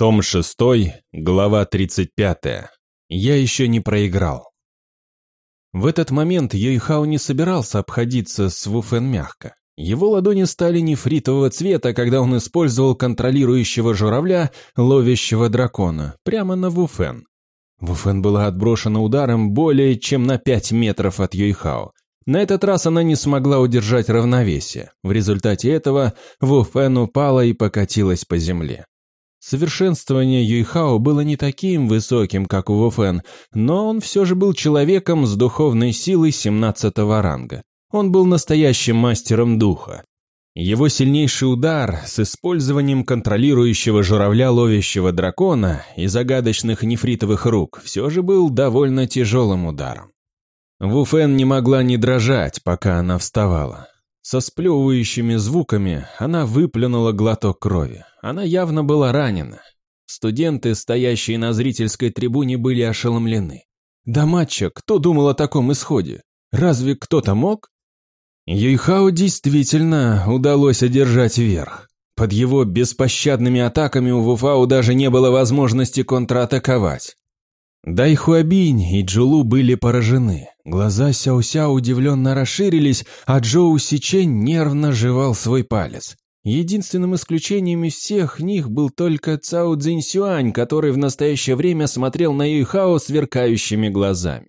Том 6, глава 35. Я еще не проиграл. В этот момент Йойхао не собирался обходиться с Вуфен мягко. Его ладони стали нефритового цвета, когда он использовал контролирующего журавля, ловящего дракона, прямо на Вуфен. Вуфен была отброшена ударом более чем на 5 метров от Йойхао. На этот раз она не смогла удержать равновесие. В результате этого Вуфен упала и покатилась по земле. Совершенствование Юйхао было не таким высоким, как у Вуфен, но он все же был человеком с духовной силой 17 ранга. Он был настоящим мастером духа. Его сильнейший удар с использованием контролирующего журавля ловящего дракона и загадочных нефритовых рук все же был довольно тяжелым ударом. Вуфен не могла не дрожать, пока она вставала. Со сплевывающими звуками она выплюнула глоток крови. Она явно была ранена. Студенты, стоящие на зрительской трибуне, были ошеломлены. До матча кто думал о таком исходе? Разве кто-то мог? Юйхао действительно удалось одержать верх. Под его беспощадными атаками у Вуфао даже не было возможности контратаковать. Дайхуабинь и Джулу были поражены. Глаза Сяо-Сяо удивленно расширились, а Джоу Сичень нервно жевал свой палец. Единственным исключением из всех них был только Цао Цзиньсюань, который в настоящее время смотрел на Юйхао сверкающими глазами.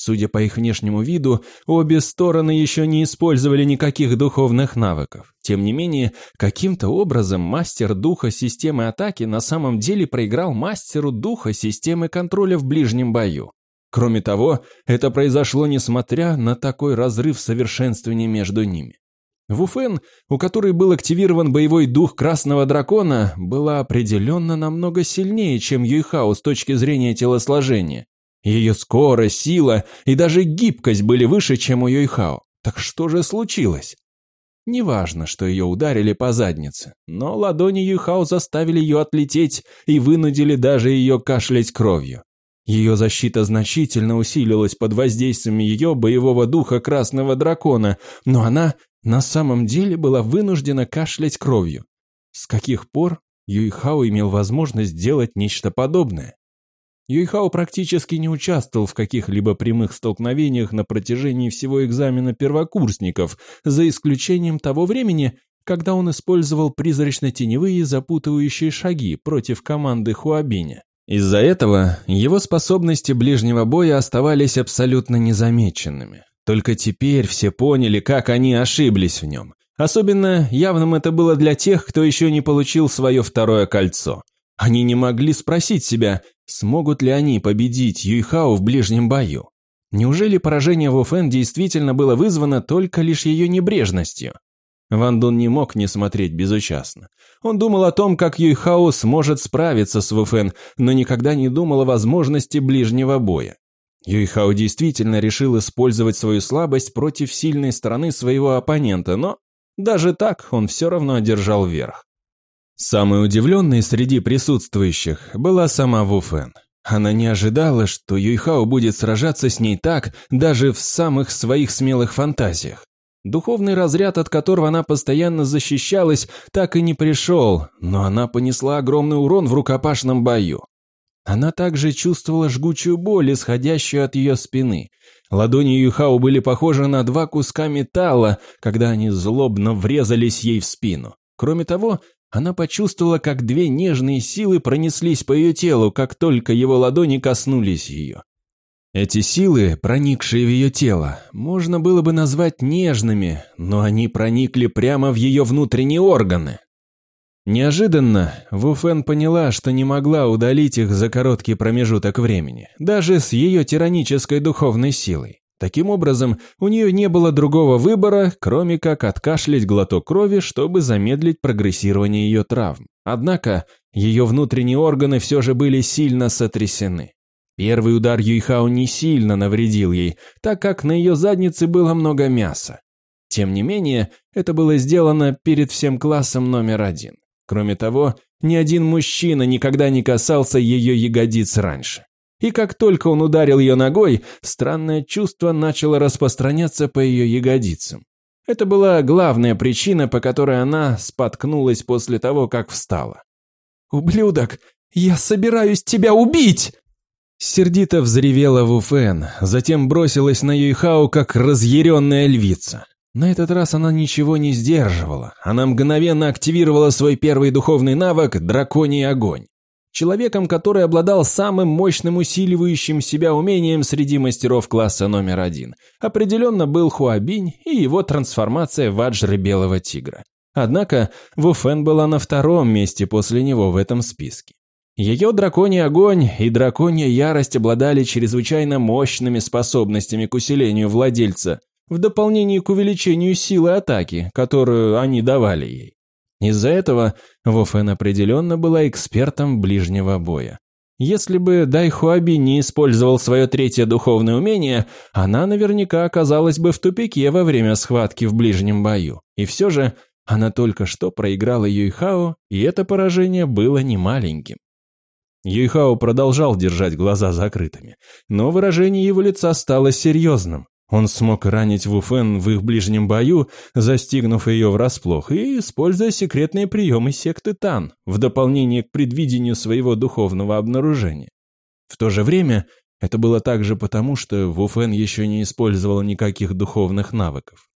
Судя по их внешнему виду, обе стороны еще не использовали никаких духовных навыков. Тем не менее, каким-то образом мастер духа системы атаки на самом деле проиграл мастеру духа системы контроля в ближнем бою. Кроме того, это произошло несмотря на такой разрыв совершенствования между ними. Вуфен, у которой был активирован боевой дух Красного Дракона, была определенно намного сильнее, чем Юйхао с точки зрения телосложения. Ее скорость, сила и даже гибкость были выше, чем у Йойхао. Так что же случилось? Неважно, что ее ударили по заднице, но ладони Юйхао заставили ее отлететь и вынудили даже ее кашлять кровью. Ее защита значительно усилилась под воздействием ее боевого духа Красного Дракона, но она на самом деле была вынуждена кашлять кровью. С каких пор Юйхао имел возможность сделать нечто подобное? Юйхао практически не участвовал в каких-либо прямых столкновениях на протяжении всего экзамена первокурсников, за исключением того времени, когда он использовал призрачно-теневые запутывающие шаги против команды Хуабиня. Из-за этого его способности ближнего боя оставались абсолютно незамеченными. Только теперь все поняли, как они ошиблись в нем. Особенно явным это было для тех, кто еще не получил свое второе кольцо. Они не могли спросить себя, смогут ли они победить Юйхао в ближнем бою. Неужели поражение Во Фэн действительно было вызвано только лишь ее небрежностью? Ван Дун не мог не смотреть безучастно. Он думал о том, как Юйхао сможет справиться с Во Фэн, но никогда не думал о возможности ближнего боя. Юйхао действительно решил использовать свою слабость против сильной стороны своего оппонента, но даже так он все равно одержал верх. Самой удивленной среди присутствующих была сама Вуфен. Она не ожидала, что Юйхао будет сражаться с ней так, даже в самых своих смелых фантазиях. Духовный разряд, от которого она постоянно защищалась, так и не пришел, но она понесла огромный урон в рукопашном бою. Она также чувствовала жгучую боль, исходящую от ее спины. Ладони Юйхао были похожи на два куска металла, когда они злобно врезались ей в спину. Кроме того, она почувствовала, как две нежные силы пронеслись по ее телу, как только его ладони коснулись ее. Эти силы, проникшие в ее тело, можно было бы назвать нежными, но они проникли прямо в ее внутренние органы. Неожиданно Вуфен поняла, что не могла удалить их за короткий промежуток времени, даже с ее тиранической духовной силой. Таким образом, у нее не было другого выбора, кроме как откашлять глоток крови, чтобы замедлить прогрессирование ее травм. Однако, ее внутренние органы все же были сильно сотрясены. Первый удар Юйхао не сильно навредил ей, так как на ее заднице было много мяса. Тем не менее, это было сделано перед всем классом номер один. Кроме того, ни один мужчина никогда не касался ее ягодиц раньше. И как только он ударил ее ногой, странное чувство начало распространяться по ее ягодицам. Это была главная причина, по которой она споткнулась после того, как встала. «Ублюдок! Я собираюсь тебя убить!» Сердито взревела Вуфен, затем бросилась на Юйхао, как разъяренная львица. На этот раз она ничего не сдерживала. Она мгновенно активировала свой первый духовный навык – драконий огонь. Человеком, который обладал самым мощным усиливающим себя умением среди мастеров класса номер один, определенно был Хуабинь и его трансформация в аджры белого тигра. Однако Вуфен была на втором месте после него в этом списке. Ее драконий огонь и драконья ярость обладали чрезвычайно мощными способностями к усилению владельца, в дополнение к увеличению силы атаки, которую они давали ей. Из-за этого Вофен определенно была экспертом ближнего боя. Если бы Дайхуаби не использовал свое третье духовное умение, она наверняка оказалась бы в тупике во время схватки в ближнем бою. И все же она только что проиграла Юйхао, и это поражение было немаленьким. Юйхао продолжал держать глаза закрытыми, но выражение его лица стало серьезным. Он смог ранить Вуфен в их ближнем бою, застигнув ее врасплох и используя секретные приемы секты Тан, в дополнение к предвидению своего духовного обнаружения. В то же время это было также потому, что Вуфен еще не использовал никаких духовных навыков.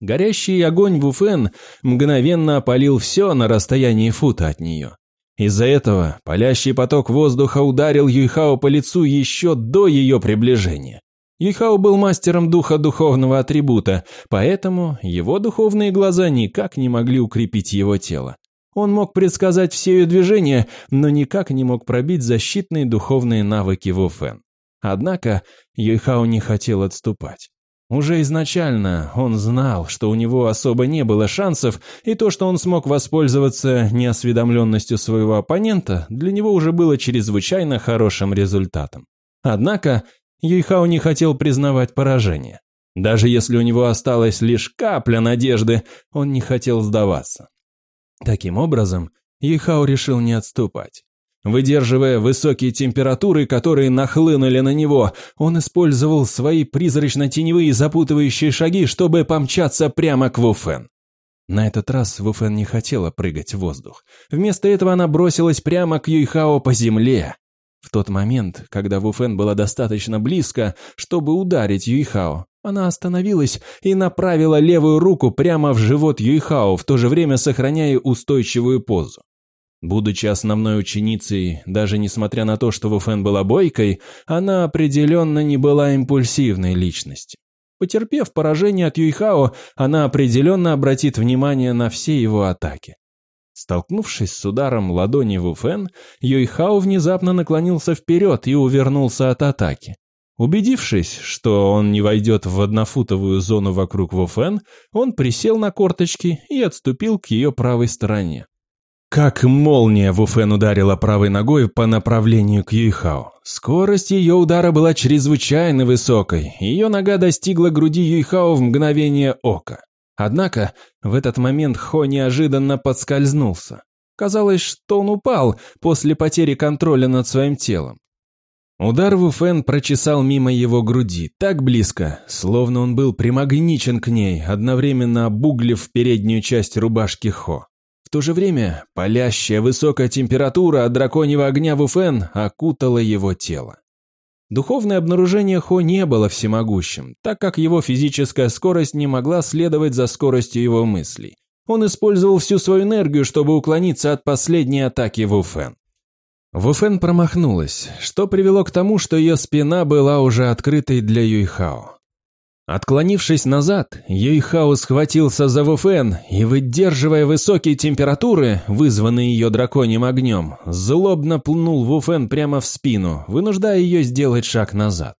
Горящий огонь Вуфен мгновенно опалил все на расстоянии фута от нее. Из-за этого палящий поток воздуха ударил Юйхао по лицу еще до ее приближения. Юйхао был мастером духа духовного атрибута, поэтому его духовные глаза никак не могли укрепить его тело. Он мог предсказать все ее движения, но никак не мог пробить защитные духовные навыки Ву Фэн. Однако Юйхао не хотел отступать. Уже изначально он знал, что у него особо не было шансов, и то, что он смог воспользоваться неосведомленностью своего оппонента, для него уже было чрезвычайно хорошим результатом. Однако Юйхао не хотел признавать поражение. Даже если у него осталась лишь капля надежды, он не хотел сдаваться. Таким образом, Юйхао решил не отступать. Выдерживая высокие температуры, которые нахлынули на него, он использовал свои призрачно-теневые запутывающие шаги, чтобы помчаться прямо к Вуфен. На этот раз Вуфен не хотела прыгать в воздух. Вместо этого она бросилась прямо к Юйхао по земле. В тот момент, когда Вуфен была достаточно близко, чтобы ударить Юйхао, она остановилась и направила левую руку прямо в живот Юйхао, в то же время сохраняя устойчивую позу. Будучи основной ученицей, даже несмотря на то, что Вуфен была бойкой, она определенно не была импульсивной личностью. Потерпев поражение от Юйхао, она определенно обратит внимание на все его атаки. Столкнувшись с ударом ладони Вуфен, Юйхао внезапно наклонился вперед и увернулся от атаки. Убедившись, что он не войдет в однофутовую зону вокруг Вуфен, он присел на корточки и отступил к ее правой стороне. Как молния Вуфен ударила правой ногой по направлению к Юйхао. Скорость ее удара была чрезвычайно высокой, ее нога достигла груди Юйхао в мгновение ока. Однако в этот момент Хо неожиданно подскользнулся. Казалось, что он упал после потери контроля над своим телом. Удар Вуфен прочесал мимо его груди, так близко, словно он был примагничен к ней, одновременно обуглив переднюю часть рубашки Хо. В то же время палящая высокая температура от драконьего огня Вуфен окутала его тело. Духовное обнаружение Хо не было всемогущим, так как его физическая скорость не могла следовать за скоростью его мыслей. Он использовал всю свою энергию, чтобы уклониться от последней атаки Вуфен. Вуфен промахнулась, что привело к тому, что ее спина была уже открытой для Юйхао. Отклонившись назад, Юйхао схватился за Вуфен и, выдерживая высокие температуры, вызванные ее драконьим огнем, злобно пнул Вуфен прямо в спину, вынуждая ее сделать шаг назад.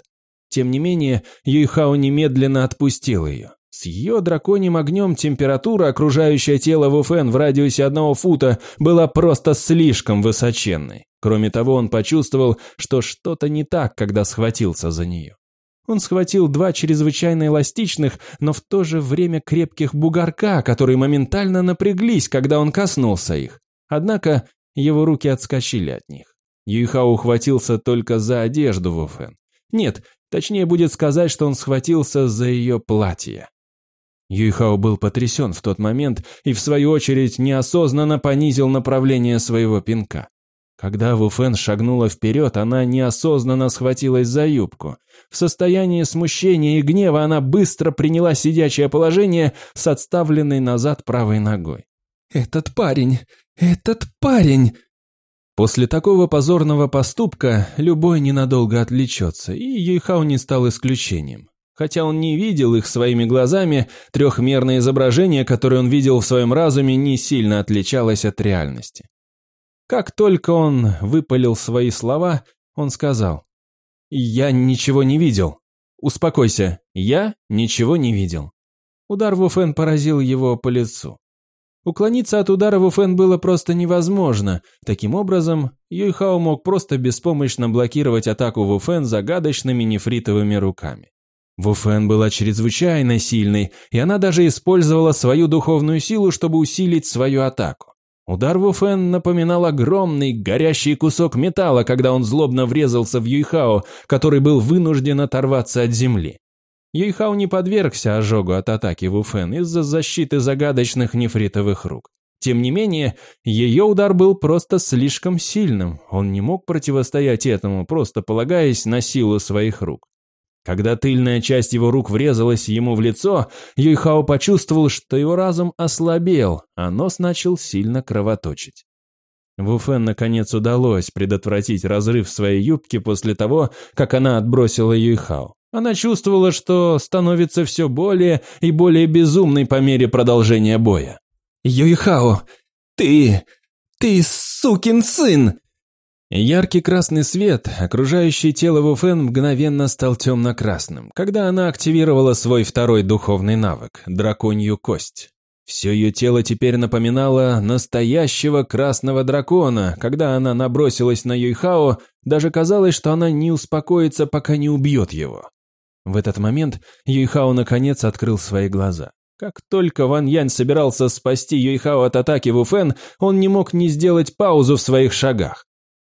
Тем не менее, Юйхао немедленно отпустил ее. С ее драконьим огнем температура, окружающая тело Вуфен в радиусе одного фута, была просто слишком высоченной. Кроме того, он почувствовал, что что-то не так, когда схватился за нее. Он схватил два чрезвычайно эластичных, но в то же время крепких бугорка, которые моментально напряглись, когда он коснулся их. Однако его руки отскочили от них. Юйхао ухватился только за одежду Вуфен. Нет, точнее будет сказать, что он схватился за ее платье. Юйхао был потрясен в тот момент и, в свою очередь, неосознанно понизил направление своего пинка. Когда Ву Фэн шагнула вперед, она неосознанно схватилась за юбку. В состоянии смущения и гнева она быстро приняла сидячее положение с отставленной назад правой ногой. «Этот парень! Этот парень!» После такого позорного поступка любой ненадолго отвлечется, и Юйхао не стал исключением. Хотя он не видел их своими глазами, трехмерное изображение, которое он видел в своем разуме, не сильно отличалось от реальности. Как только он выпалил свои слова, он сказал, «Я ничего не видел. Успокойся, я ничего не видел». Удар Вуфен поразил его по лицу. Уклониться от удара Вуфен было просто невозможно. Таким образом, Юйхао мог просто беспомощно блокировать атаку Вуфен загадочными нефритовыми руками. Вуфен была чрезвычайно сильной, и она даже использовала свою духовную силу, чтобы усилить свою атаку. Удар Вуфен напоминал огромный горящий кусок металла, когда он злобно врезался в Юйхао, который был вынужден оторваться от земли. Юйхао не подвергся ожогу от атаки Вуфен из-за защиты загадочных нефритовых рук. Тем не менее, ее удар был просто слишком сильным, он не мог противостоять этому, просто полагаясь на силу своих рук. Когда тыльная часть его рук врезалась ему в лицо, Юйхао почувствовал, что его разум ослабел, а нос начал сильно кровоточить. Вуфен наконец удалось предотвратить разрыв своей юбки после того, как она отбросила Юйхао. Она чувствовала, что становится все более и более безумной по мере продолжения боя. «Юйхао, ты... ты сукин сын!» Яркий красный свет, окружающий тело Вуфен, мгновенно стал темно-красным, когда она активировала свой второй духовный навык – драконью кость. Все ее тело теперь напоминало настоящего красного дракона. Когда она набросилась на Юйхао, даже казалось, что она не успокоится, пока не убьет его. В этот момент Юйхао наконец открыл свои глаза. Как только Ван Янь собирался спасти Юйхао от атаки Вуфен, он не мог не сделать паузу в своих шагах.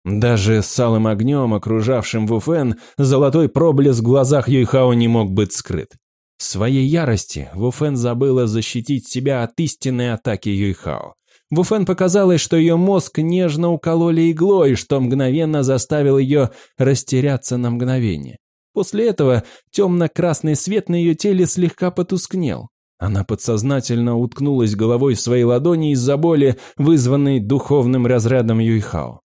Даже с алым огнем, окружавшим Вуфен, золотой проблеск в глазах Юйхао не мог быть скрыт. В своей ярости Вуфен забыла защитить себя от истинной атаки Юйхао. Вуфен показалось, что ее мозг нежно укололи иглой, что мгновенно заставил ее растеряться на мгновение. После этого темно-красный свет на ее теле слегка потускнел. Она подсознательно уткнулась головой в свои ладони из-за боли, вызванной духовным разрядом Юйхао.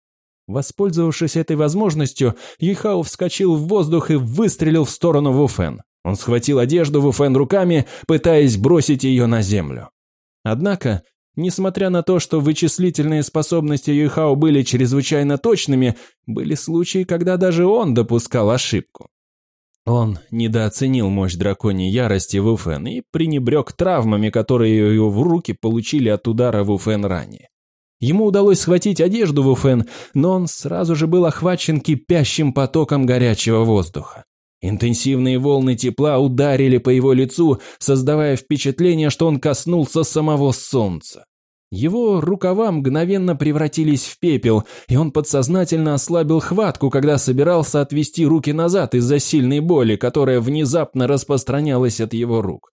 Воспользовавшись этой возможностью, Юйхао вскочил в воздух и выстрелил в сторону Вуфен. Он схватил одежду Вуфен руками, пытаясь бросить ее на землю. Однако, несмотря на то, что вычислительные способности Юйхао были чрезвычайно точными, были случаи, когда даже он допускал ошибку. Он недооценил мощь драконьей ярости Вуфен и пренебрег травмами, которые ее в руки получили от удара Вуфен ранее. Ему удалось схватить одежду Вуфен, но он сразу же был охвачен кипящим потоком горячего воздуха. Интенсивные волны тепла ударили по его лицу, создавая впечатление, что он коснулся самого солнца. Его рукава мгновенно превратились в пепел, и он подсознательно ослабил хватку, когда собирался отвести руки назад из-за сильной боли, которая внезапно распространялась от его рук.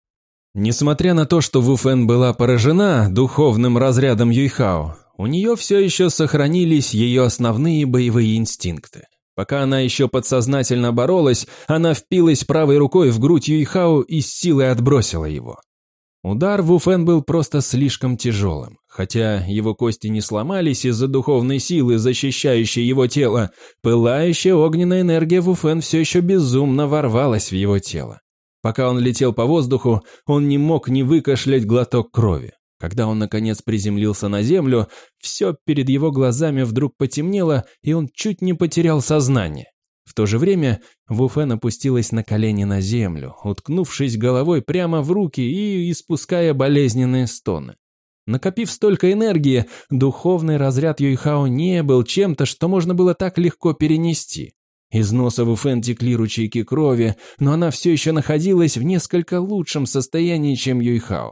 Несмотря на то, что Вуфен была поражена духовным разрядом Юйхао, у нее все еще сохранились ее основные боевые инстинкты. Пока она еще подсознательно боролась, она впилась правой рукой в грудь Юйхао и с силой отбросила его. Удар Вуфен был просто слишком тяжелым. Хотя его кости не сломались из-за духовной силы, защищающей его тело, пылающая огненная энергия Вуфен все еще безумно ворвалась в его тело. Пока он летел по воздуху, он не мог не выкашлять глоток крови. Когда он, наконец, приземлился на землю, все перед его глазами вдруг потемнело, и он чуть не потерял сознание. В то же время Вуфен опустилась на колени на землю, уткнувшись головой прямо в руки и испуская болезненные стоны. Накопив столько энергии, духовный разряд Юйхао не был чем-то, что можно было так легко перенести. Из носа Вуфен текли ручейки крови, но она все еще находилась в несколько лучшем состоянии, чем Юйхао.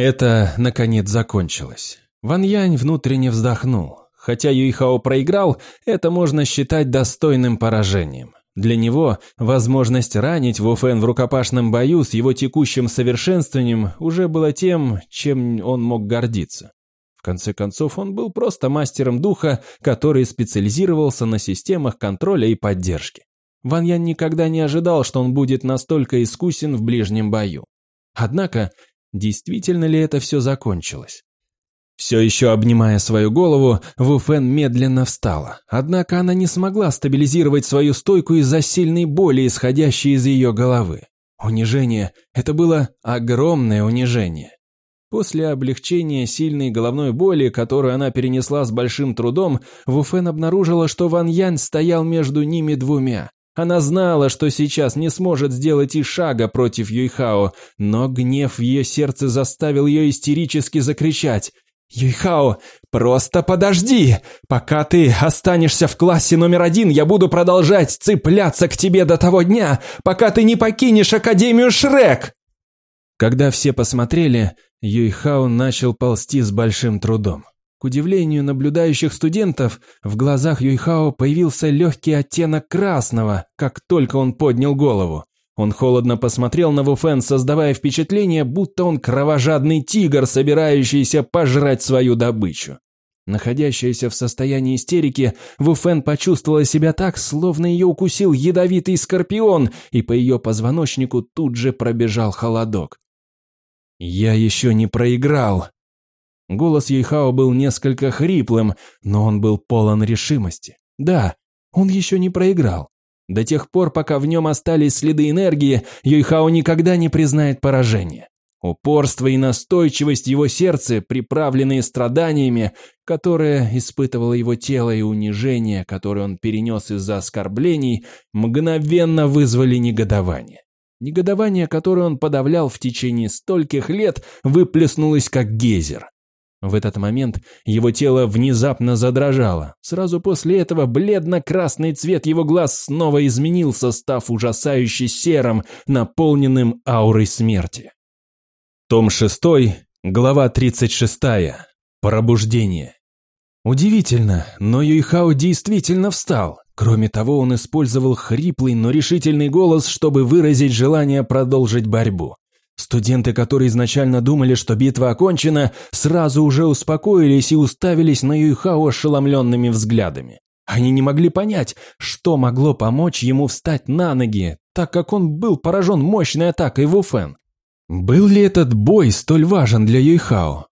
Это, наконец, закончилось. Ван Янь внутренне вздохнул. Хотя Юйхао проиграл, это можно считать достойным поражением. Для него возможность ранить Вуфен в рукопашном бою с его текущим совершенствованием уже было тем, чем он мог гордиться. В конце концов, он был просто мастером духа, который специализировался на системах контроля и поддержки. Ван Ян никогда не ожидал, что он будет настолько искусен в ближнем бою. Однако, действительно ли это все закончилось? Все еще обнимая свою голову, Ву Фэн медленно встала. Однако она не смогла стабилизировать свою стойку из-за сильной боли, исходящей из ее головы. Унижение – это было огромное унижение. После облегчения сильной головной боли, которую она перенесла с большим трудом, Ву Фэн обнаружила, что Ван Янь стоял между ними двумя. Она знала, что сейчас не сможет сделать и шага против Юйхао, но гнев в ее сердце заставил ее истерически закричать – «Юйхао, просто подожди! Пока ты останешься в классе номер один, я буду продолжать цепляться к тебе до того дня, пока ты не покинешь Академию Шрек!» Когда все посмотрели, Юйхао начал ползти с большим трудом. К удивлению наблюдающих студентов, в глазах Юйхао появился легкий оттенок красного, как только он поднял голову. Он холодно посмотрел на Вуфен, создавая впечатление, будто он кровожадный тигр, собирающийся пожрать свою добычу. Находящаяся в состоянии истерики, Вуфен почувствовала себя так, словно ее укусил ядовитый скорпион, и по ее позвоночнику тут же пробежал холодок. «Я еще не проиграл!» Голос Юйхао был несколько хриплым, но он был полон решимости. Да, он еще не проиграл. До тех пор, пока в нем остались следы энергии, Юйхао никогда не признает поражение. Упорство и настойчивость его сердца, приправленные страданиями, которые испытывало его тело и унижение, которое он перенес из-за оскорблений, мгновенно вызвали негодование. Негодование, которое он подавлял в течение стольких лет, выплеснулось как гейзер. В этот момент его тело внезапно задрожало. Сразу после этого бледно-красный цвет его глаз снова изменился, став ужасающе серым, наполненным аурой смерти. Том 6, глава 36. Пробуждение. Удивительно, но Юйхао действительно встал. Кроме того, он использовал хриплый, но решительный голос, чтобы выразить желание продолжить борьбу. Студенты, которые изначально думали, что битва окончена, сразу уже успокоились и уставились на Юйхао ошеломленными взглядами. Они не могли понять, что могло помочь ему встать на ноги, так как он был поражен мощной атакой Вуфен. Был ли этот бой столь важен для Юйхао?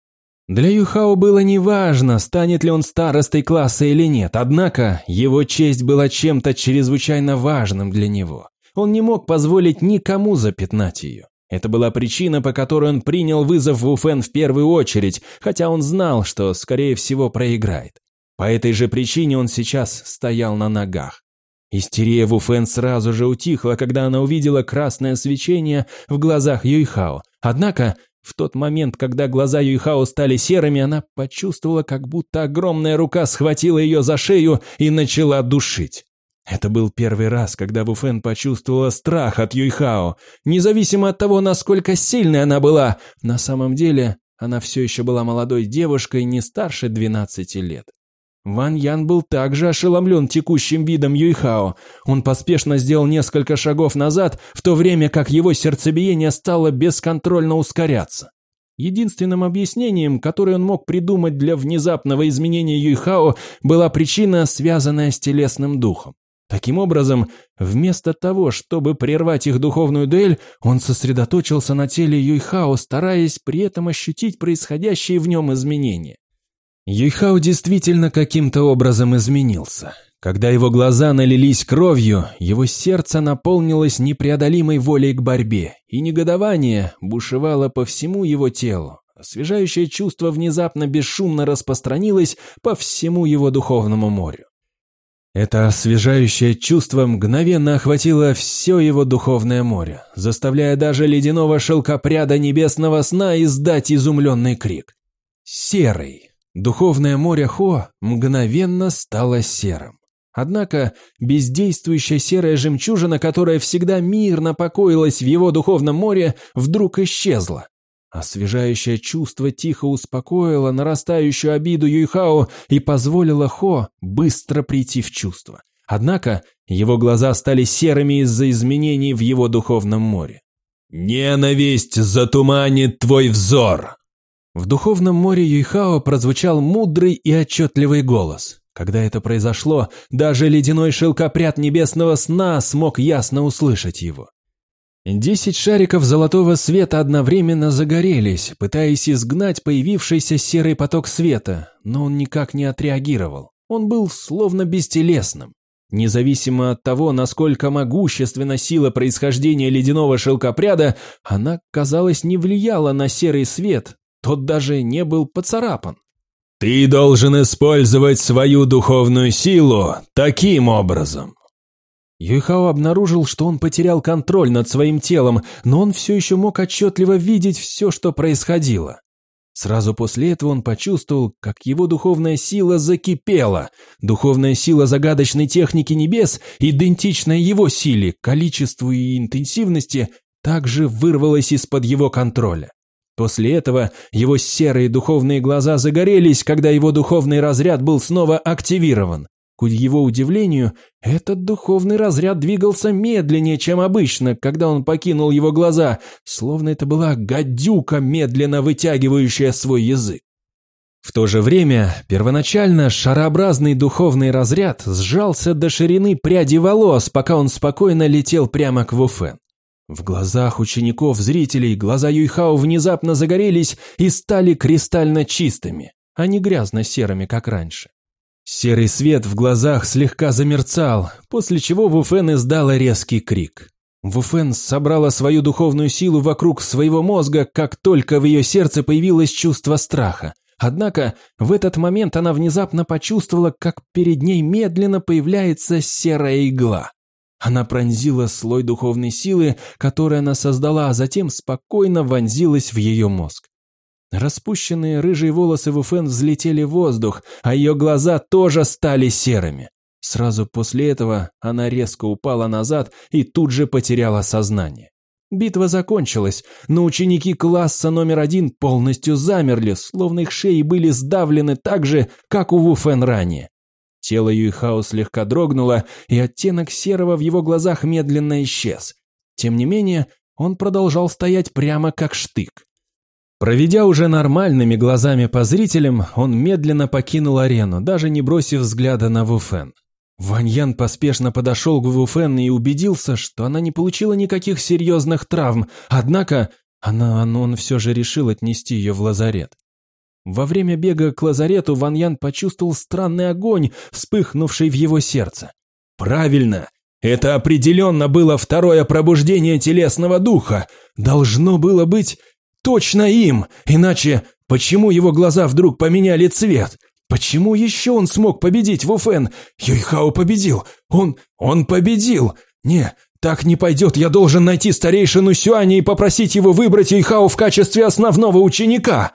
Для Юхао было неважно, станет ли он старостой класса или нет, однако его честь была чем-то чрезвычайно важным для него. Он не мог позволить никому запятнать ее. Это была причина, по которой он принял вызов Вуфен в первую очередь, хотя он знал, что, скорее всего, проиграет. По этой же причине он сейчас стоял на ногах. Истерия Вуфен сразу же утихла, когда она увидела красное свечение в глазах Юйхао. Однако, в тот момент, когда глаза Юйхао стали серыми, она почувствовала, как будто огромная рука схватила ее за шею и начала душить. Это был первый раз, когда Вуфен почувствовала страх от Юйхао. Независимо от того, насколько сильной она была, на самом деле она все еще была молодой девушкой не старше 12 лет. Ван Ян был также ошеломлен текущим видом Юйхао. Он поспешно сделал несколько шагов назад, в то время как его сердцебиение стало бесконтрольно ускоряться. Единственным объяснением, которое он мог придумать для внезапного изменения Юйхао, была причина, связанная с телесным духом. Таким образом, вместо того, чтобы прервать их духовную дуэль, он сосредоточился на теле Юйхао, стараясь при этом ощутить происходящие в нем изменения. Юйхао действительно каким-то образом изменился. Когда его глаза налились кровью, его сердце наполнилось непреодолимой волей к борьбе, и негодование бушевало по всему его телу. Освежающее чувство внезапно бесшумно распространилось по всему его духовному морю. Это освежающее чувство мгновенно охватило все его духовное море, заставляя даже ледяного шелкопряда небесного сна издать изумленный крик. Серый. Духовное море Хо мгновенно стало серым. Однако бездействующая серая жемчужина, которая всегда мирно покоилась в его духовном море, вдруг исчезла. Освежающее чувство тихо успокоило нарастающую обиду Юйхао и позволило Хо быстро прийти в чувство. Однако его глаза стали серыми из-за изменений в его духовном море. «Ненависть затуманит твой взор!» В духовном море Юйхао прозвучал мудрый и отчетливый голос. Когда это произошло, даже ледяной шелкопряд небесного сна смог ясно услышать его. Десять шариков золотого света одновременно загорелись, пытаясь изгнать появившийся серый поток света, но он никак не отреагировал. Он был словно бестелесным. Независимо от того, насколько могущественна сила происхождения ледяного шелкопряда, она, казалось, не влияла на серый свет, тот даже не был поцарапан. «Ты должен использовать свою духовную силу таким образом». Юйхао обнаружил, что он потерял контроль над своим телом, но он все еще мог отчетливо видеть все, что происходило. Сразу после этого он почувствовал, как его духовная сила закипела. Духовная сила загадочной техники небес, идентичная его силе, количеству и интенсивности, также вырвалась из-под его контроля. После этого его серые духовные глаза загорелись, когда его духовный разряд был снова активирован. К его удивлению, этот духовный разряд двигался медленнее, чем обычно, когда он покинул его глаза, словно это была гадюка, медленно вытягивающая свой язык. В то же время, первоначально шарообразный духовный разряд сжался до ширины пряди волос, пока он спокойно летел прямо к Вуфен. В глазах учеников-зрителей глаза Юйхао внезапно загорелись и стали кристально чистыми, а не грязно-серыми, как раньше. Серый свет в глазах слегка замерцал, после чего Вуфен издала резкий крик. Вуфен собрала свою духовную силу вокруг своего мозга, как только в ее сердце появилось чувство страха. Однако в этот момент она внезапно почувствовала, как перед ней медленно появляется серая игла. Она пронзила слой духовной силы, который она создала, а затем спокойно вонзилась в ее мозг. Распущенные рыжие волосы Вуфен взлетели в воздух, а ее глаза тоже стали серыми. Сразу после этого она резко упала назад и тут же потеряла сознание. Битва закончилась, но ученики класса номер один полностью замерли, словно их шеи были сдавлены так же, как у Вуфен ранее. Тело Юйхао слегка дрогнуло, и оттенок серого в его глазах медленно исчез. Тем не менее, он продолжал стоять прямо как штык. Проведя уже нормальными глазами по зрителям, он медленно покинул арену, даже не бросив взгляда на Вуфен. Ваньян поспешно подошел к Вуфен и убедился, что она не получила никаких серьезных травм, однако она, он все же решил отнести ее в лазарет. Во время бега к лазарету Ваньян почувствовал странный огонь, вспыхнувший в его сердце. «Правильно! Это определенно было второе пробуждение телесного духа! Должно было быть Точно им! Иначе почему его глаза вдруг поменяли цвет? Почему еще он смог победить Вуфен? Юйхао победил! Он... он победил! Не, так не пойдет, я должен найти старейшину Сюаня и попросить его выбрать Юйхао в качестве основного ученика!»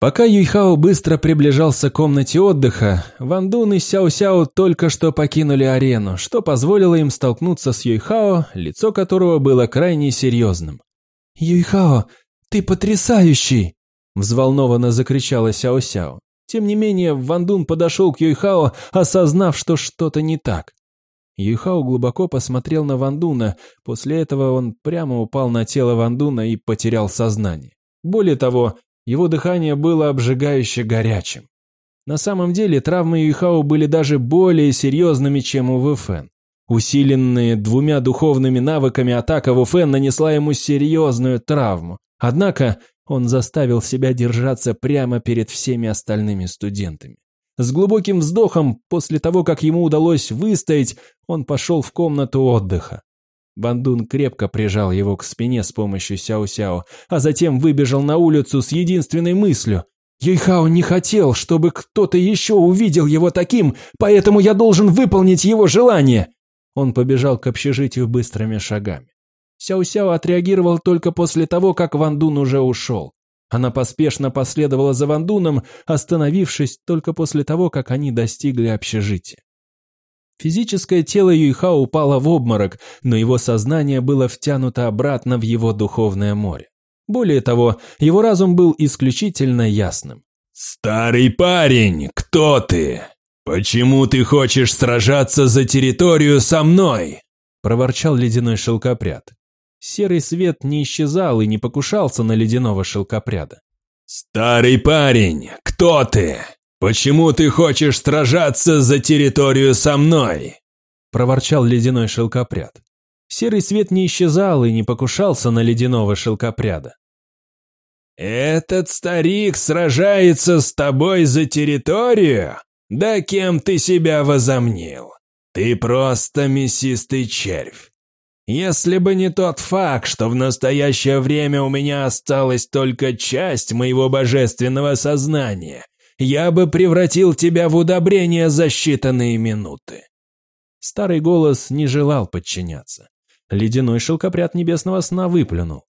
Пока Юйхао быстро приближался к комнате отдыха, Ван Дун и Сяо Сяо только что покинули арену, что позволило им столкнуться с Юйхао, лицо которого было крайне серьезным. «Юйхао, «Ты потрясающий!» – взволнованно закричала Сяо-Сяо. Тем не менее, Ван Дун подошел к Юйхао, осознав, что что-то не так. Юйхао глубоко посмотрел на Ван Дуна, после этого он прямо упал на тело Ван Дуна и потерял сознание. Более того, его дыхание было обжигающе горячим. На самом деле травмы Юйхао были даже более серьезными, чем у Вэфэн. Усиленные двумя духовными навыками атака Вуфен нанесла ему серьезную травму. Однако он заставил себя держаться прямо перед всеми остальными студентами. С глубоким вздохом, после того, как ему удалось выстоять, он пошел в комнату отдыха. Бандун крепко прижал его к спине с помощью Сяо-Сяо, а затем выбежал на улицу с единственной мыслью. Юйхао не хотел, чтобы кто-то еще увидел его таким, поэтому я должен выполнить его желание. Он побежал к общежитию быстрыми шагами. Сяо-Сяо отреагировал только после того, как Ван Дун уже ушел. Она поспешно последовала за Ван Дуном, остановившись только после того, как они достигли общежития. Физическое тело Юйха упало в обморок, но его сознание было втянуто обратно в его духовное море. Более того, его разум был исключительно ясным. «Старый парень, кто ты?» «Почему ты хочешь сражаться за территорию со мной?» – проворчал ледяной шелкопряд. Серый свет не исчезал и не покушался на ледяного шелкопряда. «Старый парень, кто ты? Почему ты хочешь сражаться за территорию со мной?» – проворчал ледяной шелкопряд. Серый свет не исчезал и не покушался на ледяного шелкопряда. «Этот старик сражается с тобой за территорию? Да кем ты себя возомнил? Ты просто мясистый червь. Если бы не тот факт, что в настоящее время у меня осталась только часть моего божественного сознания, я бы превратил тебя в удобрение за считанные минуты. Старый голос не желал подчиняться. Ледяной шелкопряд небесного сна выплюнул.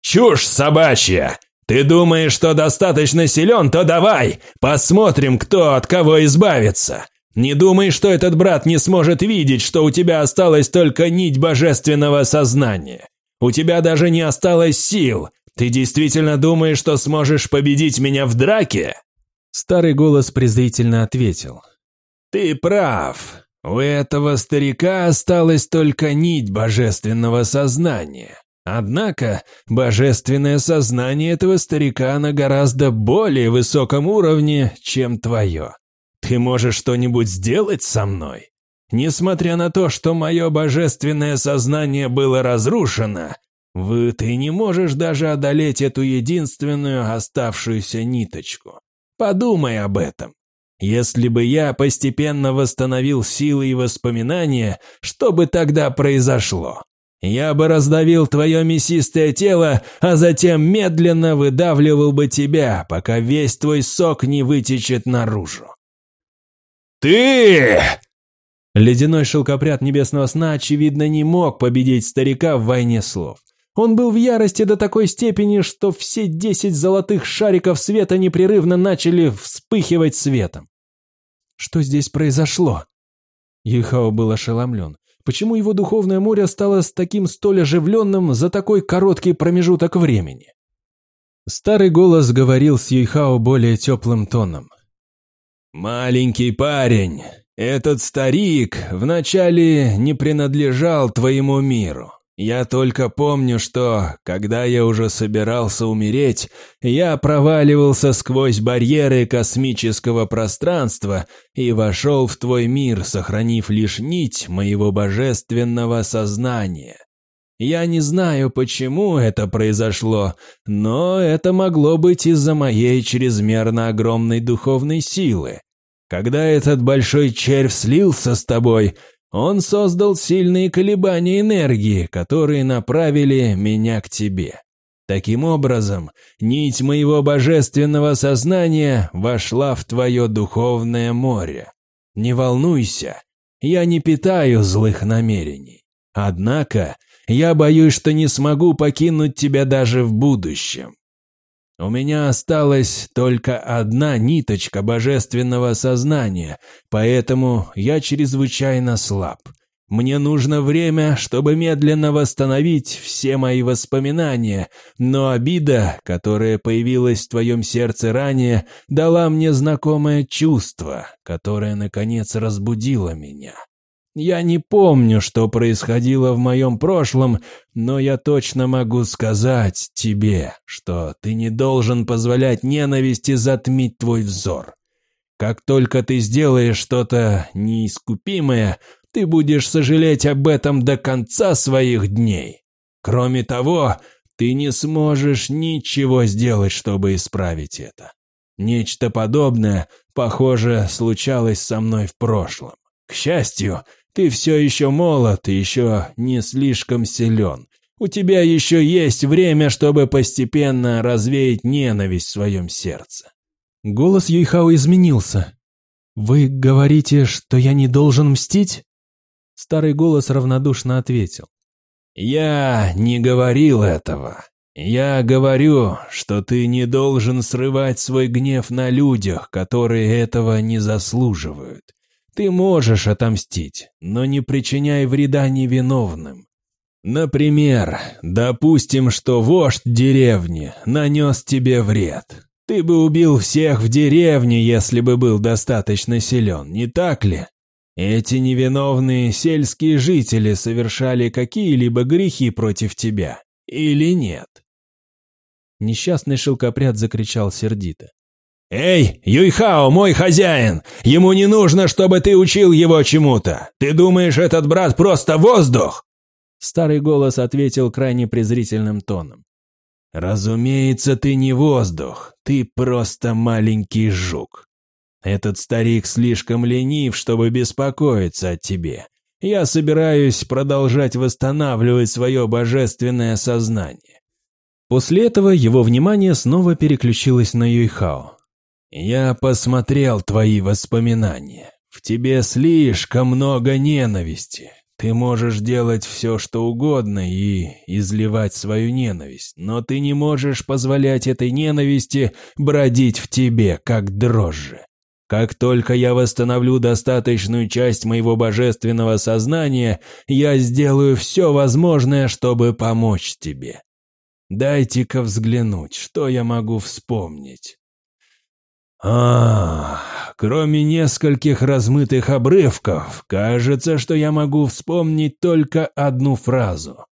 «Чушь собачья! Ты думаешь, что достаточно силен, то давай, посмотрим, кто от кого избавится. Не думай, что этот брат не сможет видеть, что у тебя осталась только нить божественного сознания. У тебя даже не осталось сил. Ты действительно думаешь, что сможешь победить меня в драке?» Старый голос презрительно ответил. «Ты прав. У этого старика осталась только нить божественного сознания. Однако божественное сознание этого старика на гораздо более высоком уровне, чем твое. Ты можешь что-нибудь сделать со мной? Несмотря на то, что мое божественное сознание было разрушено, вы, ты не можешь даже одолеть эту единственную оставшуюся ниточку. Подумай об этом. Если бы я постепенно восстановил силы и воспоминания, что бы тогда произошло? Я бы раздавил твое мясистое тело, а затем медленно выдавливал бы тебя, пока весь твой сок не вытечет наружу. «Ты!» Ледяной шелкопряд небесного сна, очевидно, не мог победить старика в войне слов. Он был в ярости до такой степени, что все десять золотых шариков света непрерывно начали вспыхивать светом. Что здесь произошло? Юхао был ошеломлен. Почему его духовное море стало с таким столь оживленным за такой короткий промежуток времени? Старый голос говорил с Юйхао более теплым тоном. «Маленький парень, этот старик вначале не принадлежал твоему миру. Я только помню, что, когда я уже собирался умереть, я проваливался сквозь барьеры космического пространства и вошел в твой мир, сохранив лишь нить моего божественного сознания. Я не знаю, почему это произошло, но это могло быть из-за моей чрезмерно огромной духовной силы. Когда этот большой червь слился с тобой, он создал сильные колебания энергии, которые направили меня к тебе. Таким образом, нить моего божественного сознания вошла в твое духовное море. Не волнуйся, я не питаю злых намерений. Однако я боюсь, что не смогу покинуть тебя даже в будущем. У меня осталась только одна ниточка божественного сознания, поэтому я чрезвычайно слаб. Мне нужно время, чтобы медленно восстановить все мои воспоминания, но обида, которая появилась в твоем сердце ранее, дала мне знакомое чувство, которое, наконец, разбудило меня. Я не помню, что происходило в моем прошлом, но я точно могу сказать тебе, что ты не должен позволять ненависти затмить твой взор. Как только ты сделаешь что-то неискупимое, ты будешь сожалеть об этом до конца своих дней. Кроме того, ты не сможешь ничего сделать, чтобы исправить это. Нечто подобное, похоже, случалось со мной в прошлом. К счастью, ты все еще молод и еще не слишком силен. У тебя еще есть время, чтобы постепенно развеять ненависть в своем сердце». Голос Юйхао изменился. «Вы говорите, что я не должен мстить?» Старый голос равнодушно ответил. «Я не говорил этого. Я говорю, что ты не должен срывать свой гнев на людях, которые этого не заслуживают. Ты можешь отомстить, но не причиняй вреда невиновным. Например, допустим, что вождь деревни нанес тебе вред. Ты бы убил всех в деревне, если бы был достаточно силен, не так ли? Эти невиновные сельские жители совершали какие-либо грехи против тебя, или нет?» Несчастный шелкопряд закричал сердито. «Эй, Юйхао, мой хозяин! Ему не нужно, чтобы ты учил его чему-то! Ты думаешь, этот брат просто воздух?» Старый голос ответил крайне презрительным тоном. «Разумеется, ты не воздух, ты просто маленький жук. Этот старик слишком ленив, чтобы беспокоиться о тебе. Я собираюсь продолжать восстанавливать свое божественное сознание». После этого его внимание снова переключилось на Юйхао. «Я посмотрел твои воспоминания. В тебе слишком много ненависти. Ты можешь делать все, что угодно и изливать свою ненависть, но ты не можешь позволять этой ненависти бродить в тебе, как дрожжи. Как только я восстановлю достаточную часть моего божественного сознания, я сделаю все возможное, чтобы помочь тебе. Дайте-ка взглянуть, что я могу вспомнить. А, кроме нескольких размытых обрывков, кажется, что я могу вспомнить только одну фразу.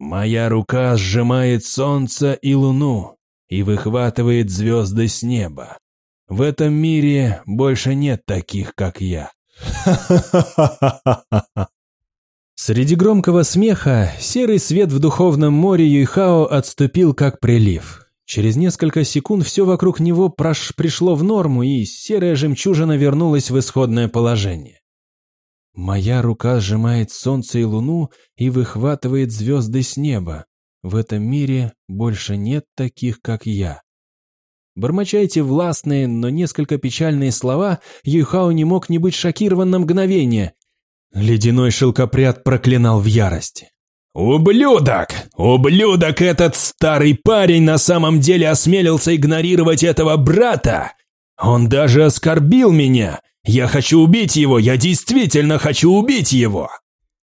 Моя рука сжимает солнце и луну и выхватывает звезды с неба. В этом мире больше нет таких, как я. Среди громкого смеха серый свет в духовном море Юйхао отступил как прилив. Через несколько секунд все вокруг него прош пришло в норму, и серая жемчужина вернулась в исходное положение. Моя рука сжимает солнце и луну и выхватывает звезды с неба. В этом мире больше нет таких, как я. Бормоча эти властные, но несколько печальные слова, Юйхао не мог не быть шокирован на мгновение. Ледяной шелкопряд проклинал в ярости. «Ублюдок! Ублюдок этот старый парень на самом деле осмелился игнорировать этого брата! Он даже оскорбил меня! Я хочу убить его! Я действительно хочу убить его!»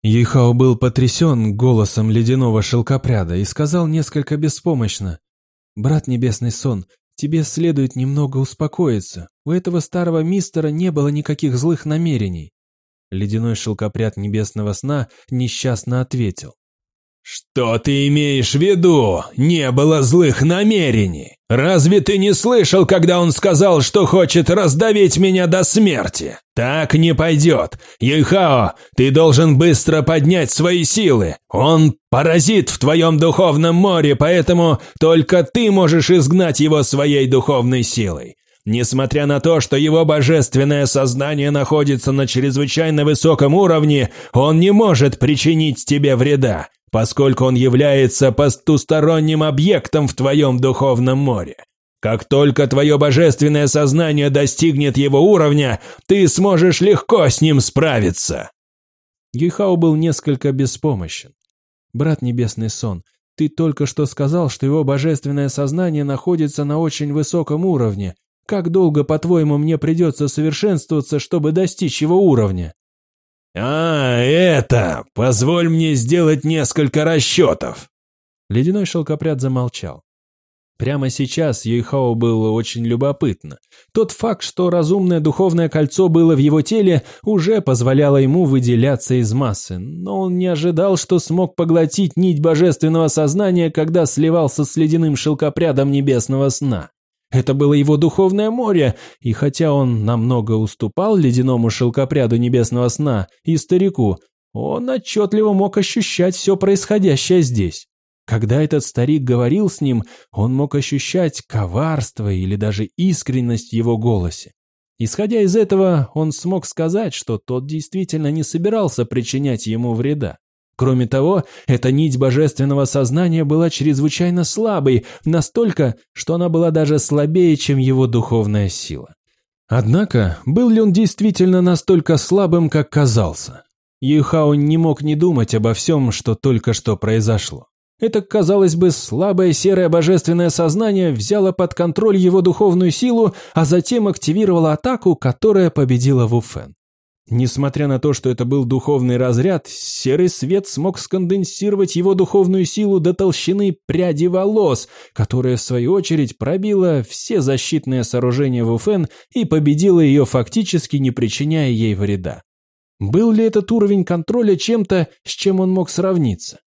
Юйхао был потрясен голосом ледяного шелкопряда и сказал несколько беспомощно. «Брат Небесный Сон, тебе следует немного успокоиться. У этого старого мистера не было никаких злых намерений». Ледяной шелкопряд Небесного Сна несчастно ответил. «Что ты имеешь в виду? Не было злых намерений. Разве ты не слышал, когда он сказал, что хочет раздавить меня до смерти? Так не пойдет. Юйхао, ты должен быстро поднять свои силы. Он паразит в твоем духовном море, поэтому только ты можешь изгнать его своей духовной силой. Несмотря на то, что его божественное сознание находится на чрезвычайно высоком уровне, он не может причинить тебе вреда поскольку он является потусторонним объектом в твоем духовном море. Как только твое божественное сознание достигнет его уровня, ты сможешь легко с ним справиться». Гюйхао был несколько беспомощен. «Брат Небесный Сон, ты только что сказал, что его божественное сознание находится на очень высоком уровне. Как долго, по-твоему, мне придется совершенствоваться, чтобы достичь его уровня?» «А, это! Позволь мне сделать несколько расчетов!» Ледяной шелкопряд замолчал. Прямо сейчас Юйхао было очень любопытно. Тот факт, что разумное духовное кольцо было в его теле, уже позволяло ему выделяться из массы, но он не ожидал, что смог поглотить нить божественного сознания, когда сливался с ледяным шелкопрядом небесного сна. Это было его духовное море, и хотя он намного уступал ледяному шелкопряду небесного сна и старику, он отчетливо мог ощущать все происходящее здесь. Когда этот старик говорил с ним, он мог ощущать коварство или даже искренность в его голосе. Исходя из этого, он смог сказать, что тот действительно не собирался причинять ему вреда. Кроме того, эта нить божественного сознания была чрезвычайно слабой, настолько, что она была даже слабее, чем его духовная сила. Однако, был ли он действительно настолько слабым, как казался? Юхао не мог не думать обо всем, что только что произошло. Это, казалось бы, слабое серое божественное сознание взяло под контроль его духовную силу, а затем активировало атаку, которая победила Вуфен. Несмотря на то, что это был духовный разряд, серый свет смог сконденсировать его духовную силу до толщины пряди волос, которая, в свою очередь, пробила все защитные сооружения Вуфен и победила ее фактически, не причиняя ей вреда. Был ли этот уровень контроля чем-то, с чем он мог сравниться?